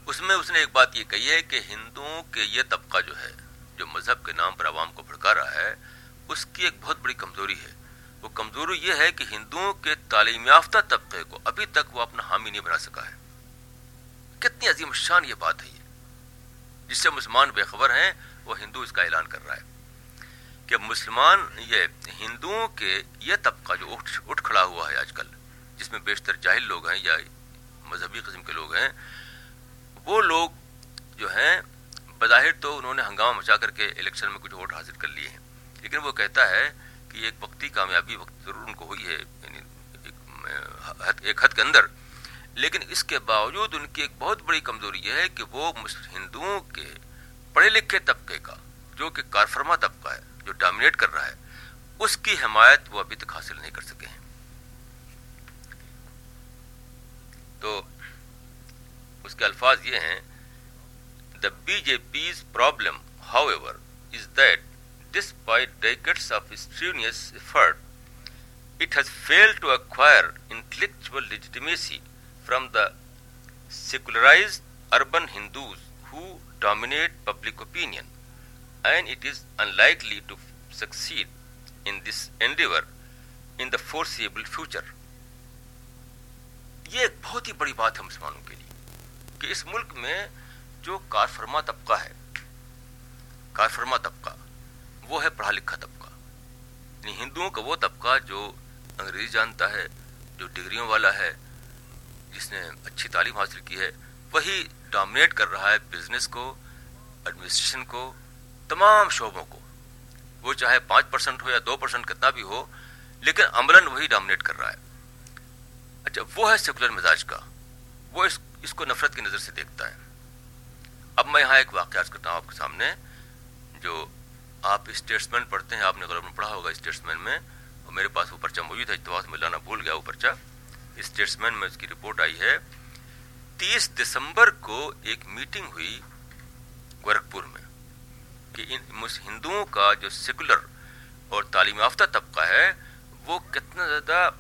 اس میں اس نے ایک بات یہ کہی ہے کہ ہندوؤں کے یہ طبقہ جو ہے، جو مذہب کے نام پر عوام کو بھڑکا رہا ہے، اس کی ایک بہت بڑی کمزوری ہے۔ وہ کمزوری یہ ہے کہ ہندوؤں کے تعلیم یافتہ طبقے کو ابھی تک وہ اپنا حامی نہیں بنا سکا ہے۔ کتنی عظیم شان یہ بات ہے یہ۔ جس سے مسلمان بے خبر ہیں، وہ ہندو اس کا اعلان کر رہا ہے کہ مسلمان، یہ ہندوؤں کے یہ طبقہ جو اٹھ اٹھ کھڑا ہوا ہے آج کل، جس میں بیشتر جاہل لوگ ہیں یا مذہبی قسم کے لوگ ہیں، وہ لوگ جو ہیں، بظاہر تو انہوں نے ہنگامہ مچا کر کے الیکشن میں کچھ ووٹ حاصل کر لیے ہیں۔ لیکن وہ کہتا ہے کہ ایک وقتی کامیابی وقت ضرور ان کو ہوئی ہے یعنی ایک حد کے اندر۔ لیکن اس کے باوجود ان کی ایک بہت بڑی کمزوری یہ ہے کہ وہ ہندوؤں کے پڑھے لکھے طبقے کا، جو کہ کارفرما طبقہ ہے، جو ڈومینیٹ کر رہا ہے، اس کی حمایت وہ ابھی تک حاصل نہیں کر سکے ہیں۔ تو اس کے الفاظ یہ ہیں the B J P's problem however is that despite decades of strenuous effort it has failed to acquire intellectual legitimacy from the secularise urban Hindus who dominate public opinion and it is unlikely to succeed in this endeavour in the foreseeable future یہ ایک بہت ہی بڑی بات ہے مسلمانوں کے لیے کہ اس ملک میں جو کار فرما طبقہ ہے کار فرما طبقہ وہ ہے پڑھا لکھا طبقہ۔ یعنی ہندوؤں کا وہ طبقہ جو انگریزی جانتا ہے، جو ڈگریوں والا ہے، جس نے اچھی تعلیم حاصل کی ہے، وہی ڈومینیٹ کر رہا ہے بزنس کو ایڈمنسٹریشن کو، تمام شعبوں کو۔ وہ چاہے پانچ پرسنٹ ہو یا دو پرسنٹ کتنا بھی ہو، لیکن عملاً وہی ڈومینیٹ کر رہا ہے۔ اچھا وہ ہے سیکولر مزاج کا۔ وہ اس اس کو نفرت کی نظر سے دیکھتا ہے۔ اب میں یہاں ایک واقعات کرتا ہوں آپ کے سامنے، جو آپ اسٹیٹسمین پڑھتے ہیں، آپ نے غلط میں پڑھا ہوگا اسٹیٹسمین میں، اور میرے پاس وہ پرچہ موجود ہے، اتفاق میں لانا بھول گیا وہ پرچہ۔ اسٹیٹسمین میں اس کی رپورٹ آئی ہے۔ تیس دسمبر کو ایک میٹنگ ہوئی گورکھپور میں کہ ہندوؤں کا جو سیکولر اور تعلیم یافتہ طبقہ ہے، وہ کتنا زیادہ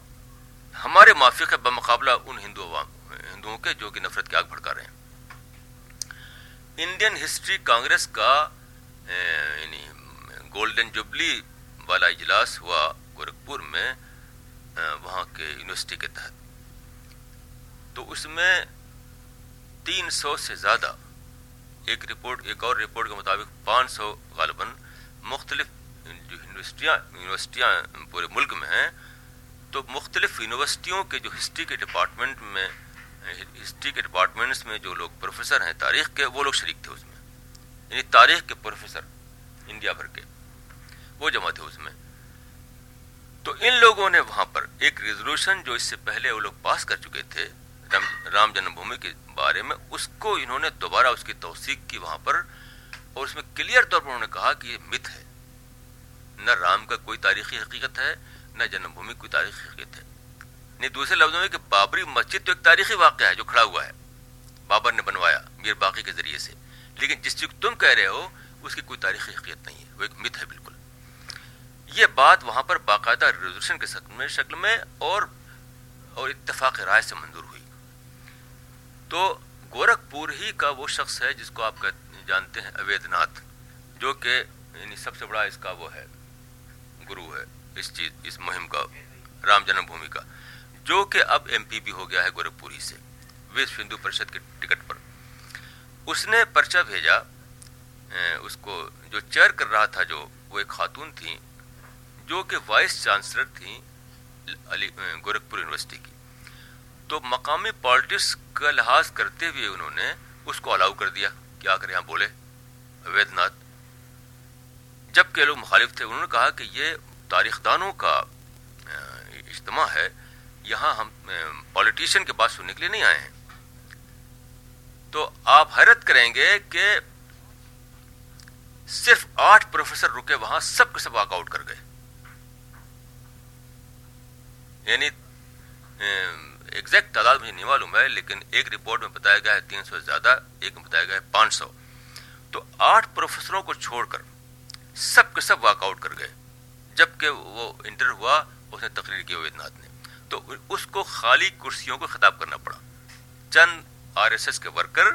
ہمارے موافق ہے بمقابلہ ان ہندو عوام، ہندوؤں کے جو کہ نفرت کی آگ بھڑکا رہے ہیں۔ انڈین ہسٹری کانگریس کا یعنی گولڈن جبلی والا اجلاس ہوا گورکھپور میں وہاں کے یونیورسٹی کے تحت۔ تو اس میں تین سو سے زیادہ، ایک رپورٹ، ایک اور رپورٹ کے مطابق پانچ سو غالباً مختلف جو یونیورسٹیاں یونیورسٹیاں پورے ملک میں ہیں، تو مختلف یونیورسٹیوں کے جو ہسٹری کے ڈپارٹمنٹ میں، ہسٹری کے ڈپارٹمنٹس میں جو لوگ پروفیسر ہیں، تاریخ کے، وہ لوگ شریک تھے اس میں۔ یعنی تاریخ کے پروفیسر، انڈیا بھر کے۔ وہ جمع تھے اس میں۔ تو ان لوگوں نے وہاں پر ایک ریزولوشن جو اس سے پہلے وہ لوگ پاس کر چکے تھے، رام جنم بھومی کے بارے میں، اس کو انہوں نے دوبارہ اس کی توثیق کی وہاں پر اور اس میں کلیئر طور پر انہوں نے کہا کہ یہ مت ہے۔ نہ رام کا کوئی تاریخی حقیقت ہے، نہ جنم بھومی کوئی تاریخی حقیقت ہے۔ نہیں، دوسرے لفظوں میں کہ بابری مسجد تو ایک تاریخی واقعہ ہے جو کھڑا ہوا ہے۔ بابر نے بنوایا میر باقی کے ذریعے سے۔ لیکن جس چیز تم کہہ رہے ہو، اس کی کوئی تاریخی حقیقت نہیں ہے، وہ ایک مت ہے بالکل۔ یہ بات وہاں پر باقاعدہ ریزولوشن کے شکل میں اور اور اتفاق رائے سے منظور ہوئی۔ تو گورکھپور ہی کا وہ شخص ہے جس کو آپ جانتے ہیں، اوید ناتھ، جو کہ یعنی سب سے بڑا اس کا وہ ہے، گرو ہے، اس چیز اس مہم کا، رام جنم بھومی کا، جو کہ اب ایم پی بھی ہو گیا ہے گورکھپوری سے وشو ہندو پریشد کے ٹکٹ پر۔ اس نے پرچہ بھیجا اس کو جو چیئر کر رہا تھا جو وہ ایک خاتون تھیں جو کہ وائس چانسلر تھیں گورکھپور یونیورسٹی کی۔ تو مقامی پالیٹکس کا لحاظ کرتے ہوئے انہوں نے اس کو الاؤ کر دیا۔ کہ آ کر یہاں بولے، وید ناتھ۔ جبکہ لوگ مخالف تھے، انہوں نے کہا کہ یہ تاریخ دانوں کا اجتماع ہے۔ یہاں ہم پالیٹیشین کے بات سننے کے لیے نہیں آئے ہیں۔ تو آپ حیرت کریں گے کہ صرف آٹھ پروفیسر رکے، وہاں سب کے سب واک آؤٹ کر گئے۔ یعنی ایگزیکٹ تعداد مجھے نہیں معلوم ہے، لیکن ایک رپورٹ میں بتایا گیا ہے تین سو زیادہ، ایک میں بتایا گیا ہے پانچ سو۔ تو آٹھ پروفیسروں کو چھوڑ کر سب کے سب واک آؤٹ کر گئے۔ جبکہ وہ انٹر ہوا، اس نے تقریر کی وید ناتھ نے تو اس کو خالی کرسیوں کو خطاب کرنا پڑا۔ چند آر ایس ایس کے ورکر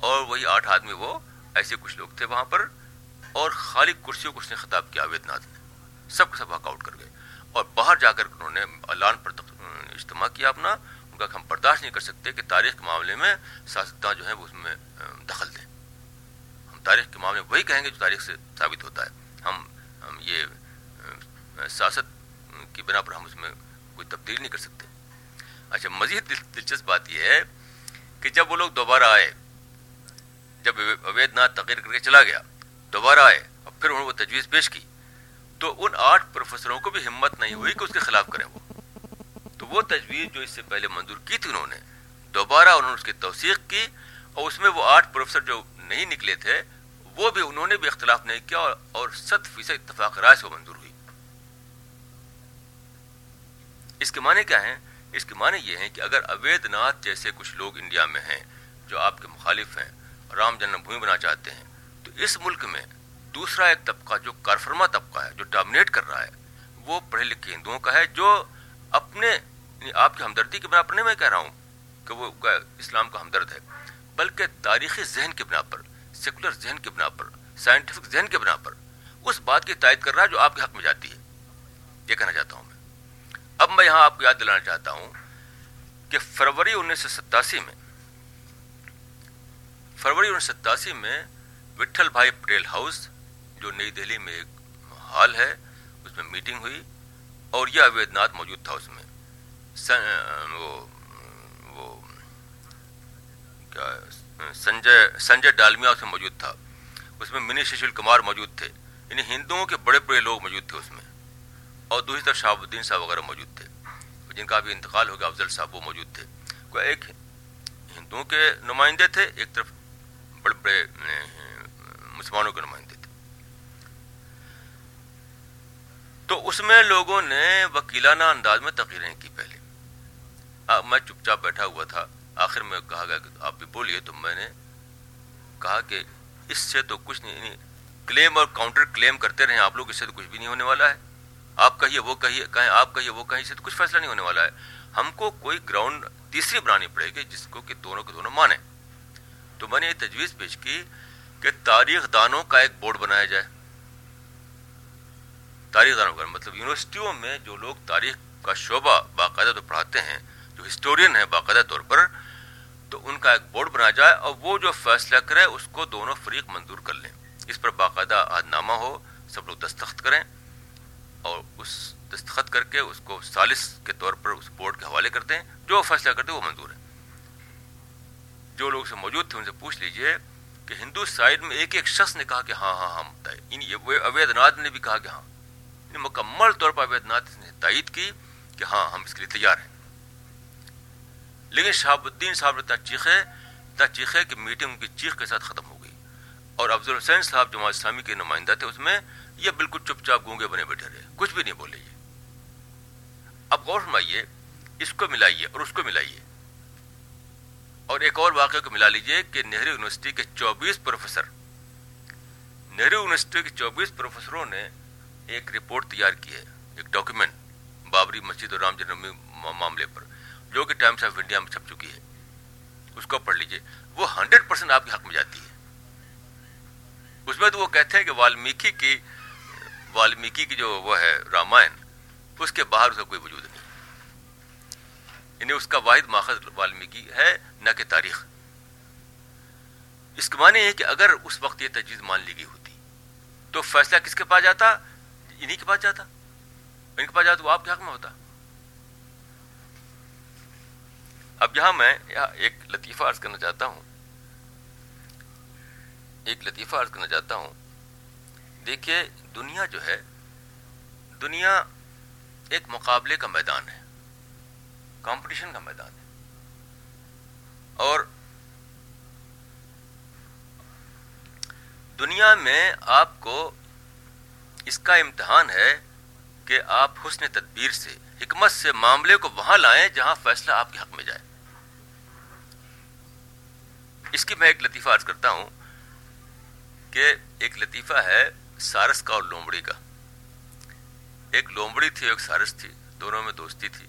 اور وہی آٹھ آدمی وہ، ایسے کچھ لوگ تھے وہاں پر، اور خالی کرسیوں کو اس نے خطاب کیا وید ناتھ نے سب کے سب واک آؤٹ کر گئے۔ اور باہر جا کر انہوں نے اعلان پر اجتماع کیا اپنا، ان کا ہم برداشت نہیں کر سکتے کہ تاریخ کے معاملے میں سیاستداں جو ہیں وہ اس میں دخل دیں۔ ہم تاریخ کے معاملے میں وہی کہیں گے جو تاریخ سے ثابت ہوتا ہے۔ ہم ہم یہ سیاست کی بنا پر ہم اس میں کوئی تبدیل نہیں کر سکتے۔ اچھا مزید دلچسپ بات یہ ہے کہ جب وہ لوگ دوبارہ آئے، جب اوید ناتھ تقریر کر کے چلا گیا، دوبارہ آئے اور پھر انہوں نے وہ تجویز پیش کی تو ان آٹھ پروفیسروں کو بھی ہمت نہیں ہوئی کہ اس کے خلاف کریں وہ۔ تو وہ تجویز جو اس سے پہلے منظور کی تھی انہوں نے، دوبارہ انہوں نے اس کی توثیق کی اور اس میں وہ آٹھ پروفیسر جو نہیں نکلے تھے، وہ بھی انہوں نے بھی اختلاف نہیں کیا اور ست فیصد اتفاق رائے سے وہ منظور ہوئی۔ اس کے معنی کیا ہیں؟ اس کے معنی یہ ہیں کہ اگر اوید ناتھ جیسے کچھ لوگ انڈیا میں ہیں جو آپ کے مخالف ہیں، رام جنم بھومی بنا چاہتے ہیں، تو اس ملک میں دوسرا ایک طبقہ جو کارفرما طبقہ ہے، جو ڈومنیٹ کر رہا ہے، وہ پڑھے لکھے ہندوؤں کا ہے، جو اپنے یعنی آپ کی ہمدردی کے بنا پر نہیں میں کہہ رہا ہوں کہ وہ اسلام کا ہمدرد ہے، بلکہ تاریخی ذہن کے بنا پر سیکولر ذہن کے بنا پر سائنٹیفک ذہن کے بنا پر، اس بات کی تائید کر رہا ہے جو آپ کے حق میں جاتی ہے۔ یہ کہنا چاہتا ہوں میں۔ اب میں یہاں آپ کو یاد دلانا چاہتا ہوں کہ فروری انیس سو ستاسی میں، فروری انیس سو ستاسی میں وٹھل بھائی پٹیل ہاؤس جو نئی دہلی میں ایک ہال ہے، اس میں میٹنگ ہوئی اور یہ اوید ناتھ موجود تھا اس میں۔ وہ کیا، سنجے سنجے ڈالمیا اس میں موجود تھا۔ اس میں منی ششیل کمار موجود تھے۔ یعنی ہندوؤں کے بڑے بڑے لوگ موجود تھے اس میں۔ اور دوسری طرف شہاب الدین صاحب وغیرہ موجود تھے۔ جن کا بھی انتقال ہو گیا، افضل صاحب وہ موجود تھے۔ کوئی ایک ہندوؤں کے نمائندے تھے، ایک طرف بڑے بڑے مسلمانوں کے نمائندے۔ تو اس میں لوگوں نے وکیلانہ انداز میں تقریریں کی پہلے۔ میں چپ چاپ بیٹھا ہوا تھا۔ آخر میں کہا گیا کہ آپ بھی بولیے تو میں نے کہا کہ اس سے تو کچھ نہیں یعنی کلیم اور کاؤنٹر کلیم کرتے رہے آپ لوگ اس سے تو کچھ بھی نہیں ہونے والا ہے۔ آپ کہیے، وہ کہیے، کہیں آپ کہیے، وہ کہیں، اس سے تو کچھ فیصلہ نہیں ہونے والا ہے۔ ہم کو کوئی گراؤنڈ تیسری بنانی پڑے گی جس کو کہ دونوں کے دونوں مانیں۔ تو میں نے یہ تجویز پیش کی کہ تاریخ دانوں کا ایک بورڈ بنایا جائے۔ تاریخ دانوں کا مطلب یونیورسٹیوں میں جو لوگ تاریخ کا شعبہ باقاعدہ تو پڑھاتے ہیں، جو ہسٹورین ہیں باقاعدہ طور پر، تو ان کا ایک بورڈ بنایا جائے اور وہ جو فیصلہ کرے اس کو دونوں فریق منظور کر لیں۔ اس پر باقاعدہ عہد نامہ ہو، سب لوگ دستخط کریں اور اس دستخط کر کے اس کو سالس کے طور پر اس بورڈ کے حوالے کرتے ہیں جو فیصلہ کرتے وہ منظور ہے جو لوگ سے موجود تھے ان سے پوچھ لیجیے کہ ہندو سائڈ میں ایک ایک شخص نے کہا کہ ہاں ہاں, ہاں، ہم یعنی اوید ناتھ نے بھی کہا کہ ہاں۔ مکمل طور پر اوید ناتھ نے تائید کی کہ ہاں ہم اس کے لیے تیار ہیں۔ لیکن شہاب الدین صاحب نے چیخے چیخے کہ میٹنگ ان کی چیخ کے ساتھ ختم ہو گئی۔ اور افضل حسین صاحب جماعت اسلامی کے نمائندہ تھے، اس میں یہ بالکل چپ چاپ گونگے بنے بیٹھے رہے۔ کچھ بھی نہیں بولے یہ۔ اب غور فرمائیے، اس کو ملائیے اور اس کو ملائیے۔ اور ایک اور واقعے کو ملا لیجیے کہ نہرو یونیورسٹی کے چوبیس پروفیسر نہرو یونیورسٹی کے چوبیس پروفیسروں نے ایک رپورٹ تیار کی ہے، ایک ڈاکیومنٹ بابری مسجد اور رام جنم معاملے پر، جو کہ ٹائمس آف انڈیا میں چھپ چکی ہے۔ اس کو پڑھ لیجیے۔ وہ ہنڈریڈ پرسینٹ آپ کے حق میں جاتی ہے۔ اس میں تو وہ کہتے ہیں کہ والمیکی کی والمیکی کی جو وہ ہے رامائن، اس کے باہر اس کا کوئی وجود نہیں۔ یعنی اس کا واحد ماخذ والمیکی ہے، نہ کہ تاریخ۔ اس کے معنی ہے کہ اگر اس وقت یہ تجویز مان لی گئی ہوتی، تو فیصلہ کس کے پاس جاتا؟ انہیں کے پاس جاتا ان کے پاس جاتا وہ آپ کے حق میں ہوتا۔ اب یہاں میں ایک لطیفہ عرض کرنا چاہتا ہوں۔ ایک لطیفہ عرض کرنا چاہتا ہوں۔ دیکھیے، دنیا جو ہے، دنیا ایک مقابلے کا میدان ہے۔ کمپٹیشن کا میدان ہے۔ اور دنیا میں آپ کو اس کا امتحان ہے کہ آپ حسن تدبیر سے، حکمت سے معاملے کو وہاں لائیں جہاں فیصلہ آپ کے حق میں جائے۔ اس کی میں ایک لطیفہ عرض کرتا ہوں کہ ایک لطیفہ ہے سارس کا اور لومڑی کا۔ ایک لومڑی تھی، ایک سارس تھی، دونوں میں دوستی تھی۔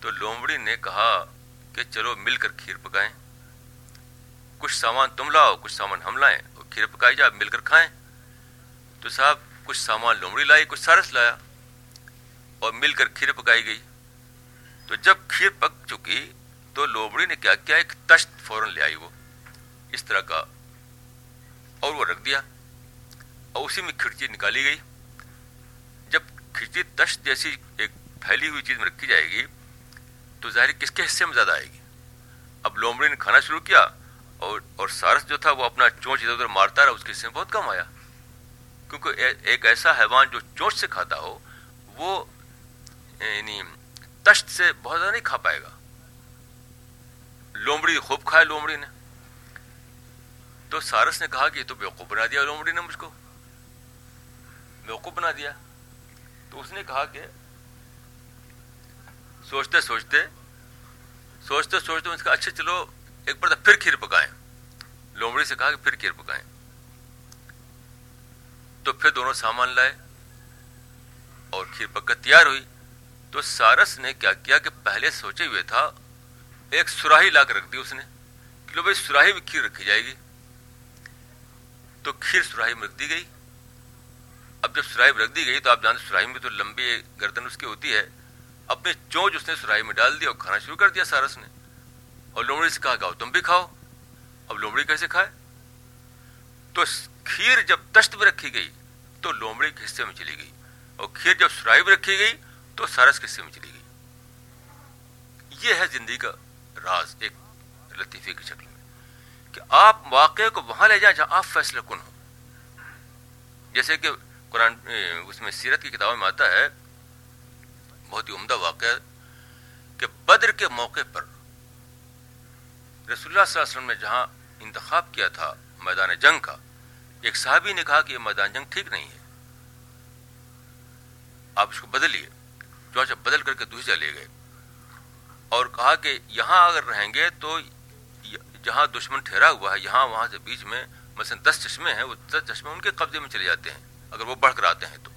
تو لومڑی نے کہا کہ چلو مل کر کھیر پکائیں۔ کچھ سامان تم لاؤ، کچھ سامان ہم لائیں اور کھیر پکائی جائے مل کر کھائیں۔ تو صاحب کچھ سامان لومڑی لائی، کچھ سارس لایا اور مل کر کھیر پکائی گئی۔ تو جب کھیر پک چکی تو لومڑی نے کیا کیا؟ ایک تشت فوراً لے آئی وہ، اس طرح کا۔ اور وہ رکھ دیا اور اسی میں کھڑچی نکالی گئی۔ جب کھڑچی تشت جیسی ایک پھیلی ہوئی چیز میں رکھی جائے گی تو ظاہر کس کے حصے میں زیادہ آئے گی۔ اب لومڑی نے کھانا شروع کیا اور اور سارس جو تھا وہ اپنا چونچ ادھر ادھر مارتا رہا، اس کے حصے میں بہت کم آیا۔ کیونکہ ایک ایسا حیوان جو چونچ سے کھاتا ہو، وہ یعنی تشت سے بہت زیادہ نہیں کھا پائے گا۔ لومڑی خوب کھائے لومڑی نے۔ تو سارس نے کہا کہ یہ تو بیوقوف بنا دیا لومڑی نے مجھ کو۔ بیوقوف بنا دیا۔ تو اس نے کہا کہ سوچتے سوچتے سوچتے سوچتے اس کا اچھا چلو ایک بار پھر کھیر پکائیں۔ لومڑی سے کہا کہ پھر کھیر پکائیں۔ تو پھر دونوں سامان لائے اور کھیر پکا تیار ہوئی۔ تو سارس نے کیا کیا کہ پہلے سوچے ہوئے تھا، ایک سراہی لا کر رکھ دی اس نے کہ لو بھائی سراہی میں کھیر رکھی جائے گی۔ تو کھیر سراہی میں رکھ دی گئی۔ اب جب سراہی میں رکھ دی گئی تو آپ جانتے سراہی میں تو لمبی گردن اس کی ہوتی ہے۔ اپنے چونچ اس نے سراہی میں ڈال دیا اور کھانا شروع کر دیا سارس نے۔ اور لومڑی سے کہا کہ تم بھی کھاؤ۔ اب لومڑی کیسے کھائے؟ تو کھیر جب تشت میں رکھی گئی تو لومڑی کے حصے میں چلی گئی اور کھیر جب سراہی میں رکھی گئی تو سارس کے حصے میں چلی گئی۔ یہ ہے زندگی کا راز ایک لطیفے کی شکل میں کہ آپ واقعے کو وہاں لے جائیں جہاں آپ فیصلہ کن ہو جیسے کہ قرآن اس میں سیرت کی کتابوں میں آتا ہے، بہت ہی عمدہ واقعہ کہ بدر کے موقع پر رسول اللہ صلی اللہ علیہ وسلم نے جہاں انتخاب کیا تھا، میدان جنگ کا ایک صحابی نے کہا کہ یہ میدان جنگ ٹھیک نہیں ہے۔ آپ اس کو بدلیے۔ چوچا بدل کر کے دوسرے لے گئے۔ اور کہا کہ یہاں اگر رہیں گے تو جہاں دشمن ٹھہرا ہوا ہے، یہاں وہاں سے بیچ میں مثلا دس چشمے ہیں، وہ دس چشمے ان کے قبضے میں چلے جاتے ہیں۔ اگر وہ بڑھ کر آتے ہیں تو۔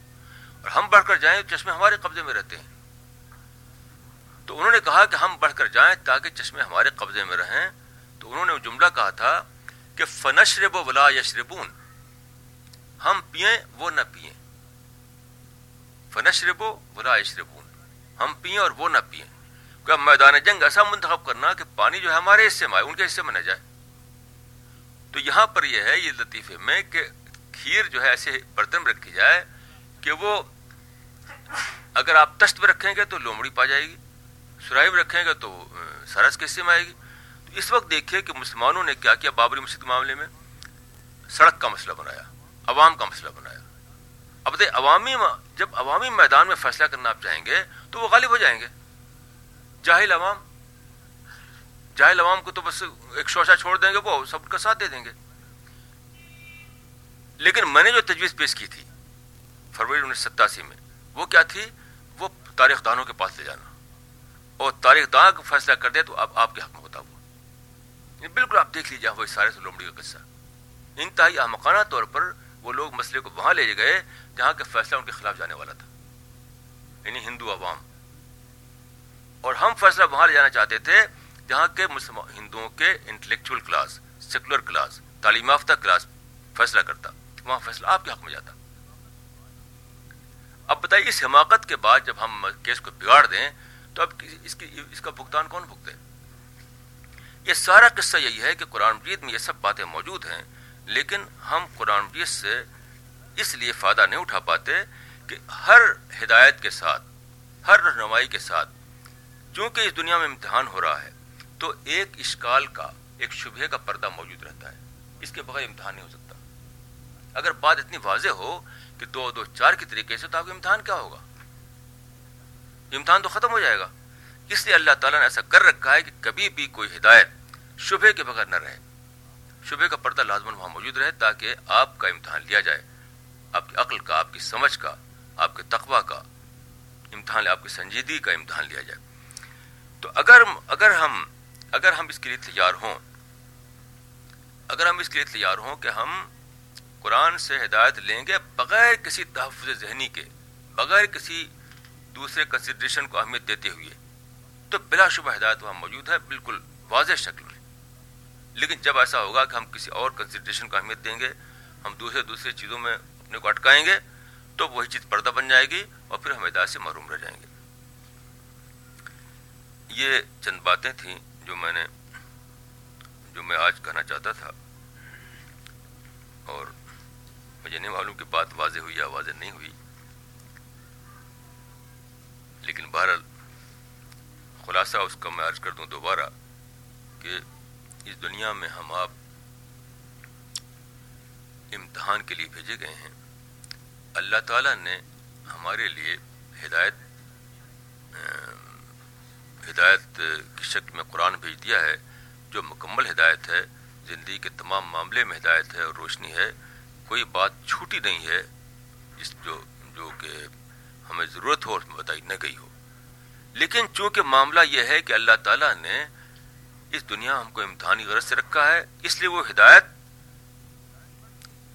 اور ہم بڑھ کر جائیں تو چشمے ہمارے قبضے میں رہتے ہیں۔ تو انہوں نے کہا کہ ہم بڑھ کر جائیں تاکہ چشمے ہمارے قبضے میں رہیں۔ تو انہوں نے جملہ کہا تھا کہ فنشرب ولا یشربون ہم پئیں وہ نہ پئیں فنشرب ولا یشربون ہم پئیں اور وہ نہ پئیں کہ میدان جنگ ایسا منتخب کرنا کہ پانی جو ہے ہمارے حصے میں آئے، ان کے حصے میں نہ جائے؟ تو یہاں پر یہ ہے، یہ لطیفے میں کہ کھیر جو ہے ایسے برتن میں رکھی جائے کہ وہ اگر آپ تشت پہ رکھیں گے تو لومڑی پا جائے گی سرائی میں رکھیں گے تو سرس کے حصے میں آئے گی۔ تو اس وقت دیکھیے کہ مسلمانوں نے کیا کیا بابری مسجد کے معاملے میں؟ سڑک کا مسئلہ بنایا۔ عوام کا مسئلہ بنایا۔ اب عوامی جب عوامی میدان میں فیصلہ کرنا آپ چاہیں گے تو وہ غالب ہو جائیں گے۔ جاہل عوام جاہل عوام کو تو بس ایک شوشا چھوڑ دیں گے، وہ سب کا ساتھ دے دیں گے۔ لیکن میں نے جو تجویز پیش کی تھی، فروری انیس ستاسی میں، وہ کیا تھی؟ وہ تاریخ دانوں کے پاس لے جانا۔ اور تاریخ دان کا فیصلہ کر دے تو اب آپ کے حق میں ہوتا وہ بالکل آپ دیکھ لیجیے وہی سارے سے لومڑی کا قصہ۔ انتہائی احمقانہ طور پر وہ لوگ مسئلے کو وہاں لے گئے جہاں کا فیصلہ ان کے خلاف جانے والا تھا یعنی ہندو عوام۔ اور ہم فیصلہ وہاں لے جانا چاہتے تھے جہاں کے ہندوؤں کے انٹلیکچل کلاس سیکولر کلاس تعلیم یافتہ کلاس فیصلہ کرتا، وہاں فیصلہ آپ کے حق میں جاتا۔ اب بتائیے، اس حماقت کے بعد جب ہم کیس کو بگاڑ دیں تو اب اس کی، اس کا بھگتان کون بھگتے؟ یہ سارا قصہ یہی ہے کہ قرآن مجید میں یہ سب باتیں موجود ہیں لیکن ہم قرآن مجید سے اس لیے فائدہ نہیں اٹھا پاتے کہ ہر ہدایت کے ساتھ، ہر رہنمائی کے ساتھ، چونکہ اس دنیا میں امتحان ہو رہا ہے، تو ایک اشکال کا، ایک شبہ کا پردہ موجود رہتا ہے۔ اس کے بغیر امتحان نہیں ہو سکتا۔ اگر بات اتنی واضح ہو کہ دو دو چار کے طریقے سے، تو آپ کا امتحان کیا ہوگا؟ امتحان تو ختم ہو جائے گا۔ اس لیے اللہ تعالیٰ نے ایسا کر رکھا ہے کہ کبھی بھی کوئی ہدایت شبہ کے بغیر نہ رہے۔ شبہ کا پردہ لازمن وہاں موجود رہے تاکہ آپ کا امتحان لیا جائے۔ آپ کی عقل کا، آپ کی سمجھ کا، آپ کے تقوا کا امتحان آپ کی سنجیدگی کا امتحان لیا جائے۔ تو اگر اگر ہم اگر ہم اس کے لیے تیار ہوں، اگر ہم اس کے لیے تیار ہوں کہ ہم قرآن سے ہدایت لیں گے بغیر کسی تحفظ ذہنی کے، بغیر کسی دوسرے کنسیڈریشن کو اہمیت دیتے ہوئے، تو بلا شبہ ہدایت وہاں موجود ہے، بالکل واضح شکل میں۔ لیکن جب ایسا ہوگا کہ ہم کسی اور کنسیڈریشن کو اہمیت دیں گے، ہم دوسرے دوسرے چیزوں میں اپنے کو اٹکائیں گے، تو وہی چیز پردہ بن جائے گی اور پھر ہم ہدایت سے محروم رہ جائیں گے۔ یہ چند باتیں تھیں جو میں نے، جو میں آج کہنا چاہتا تھا۔ اور مجھے نہیں معلوم کہ بات واضح ہوئی یا واضح نہیں ہوئی۔ لیکن بہرحال خلاصہ اس کا میں عرض کر دوں دوبارہ کہ اس دنیا میں ہم آپ امتحان کے لیے بھیجے گئے ہیں۔ اللہ تعالیٰ نے ہمارے لیے ہدایت ہدایت کی شکل میں قرآن بھیج دیا ہے، جو مکمل ہدایت ہے۔ زندگی کے تمام معاملے میں ہدایت ہے اور روشنی ہے۔ کوئی بات چھوٹی نہیں ہے، جس جو جو کہ ہمیں ضرورت ہو اس میں بتائی نہ گئی ہو۔ لیکن چونکہ معاملہ یہ ہے کہ اللہ تعالیٰ نے اس دنیا ہم کو امتحانی غرض سے رکھا ہے، اس لیے وہ ہدایت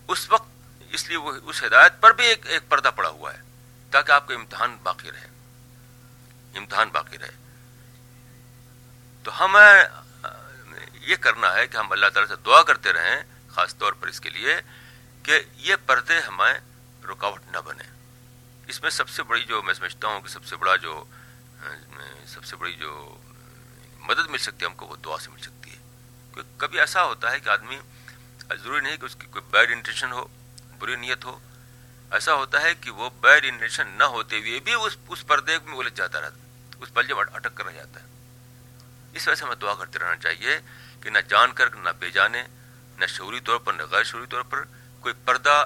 اس وقت، اس لیے وہ اس ہدایت پر بھی ایک ایک پردہ پڑا ہوا ہے، تاکہ آپ کا امتحان باقی رہے۔ امتحان باقی رہے۔ تو ہمیں یہ کرنا ہے کہ ہم اللہ تعالیٰ سے دعا کرتے رہیں، خاص طور پر اس کے لیے، کہ یہ پردے ہمیں رکاوٹ نہ بنے۔ اس میں سب سے بڑی جو میں سمجھتا ہوں کہ سب سے بڑا جو سب سے بڑی جو مدد مل سکتی ہے، ہم کو وہ دعا سے مل سکتی ہے۔ کبھی ایسا ہوتا ہے کہ آدمی، ضروری نہیں کہ اس کی کوئی بیڈ انٹینشن ہو، بری نیت ہو، ایسا ہوتا ہے کہ وہ بیڈ انٹینشن نہ ہوتے ہوئے بھی اس اس پردے میں الجھ جاتا رہتا اس پل جب اٹک کر رہ جاتا ہے۔ اس وجہ سے ہمیں دعا کرتے رہنا چاہیے کہ نہ جان کر، نہ بے جانے، نہ شعوری طور پر، نہ غیر شعوری طور پر کوئی پردہ،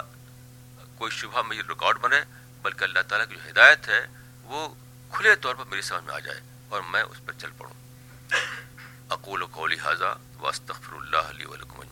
کوئی شبہ میں ریکارڈ بنے، بلکہ اللہ تعالیٰ کی جو ہدایت ہے، وہ کھلے طور پر میری سمجھ میں آ جائے اور میں اس پر چل پڑوں۔ اقول قولی حاضہ واستغفر اللہ علی ولکم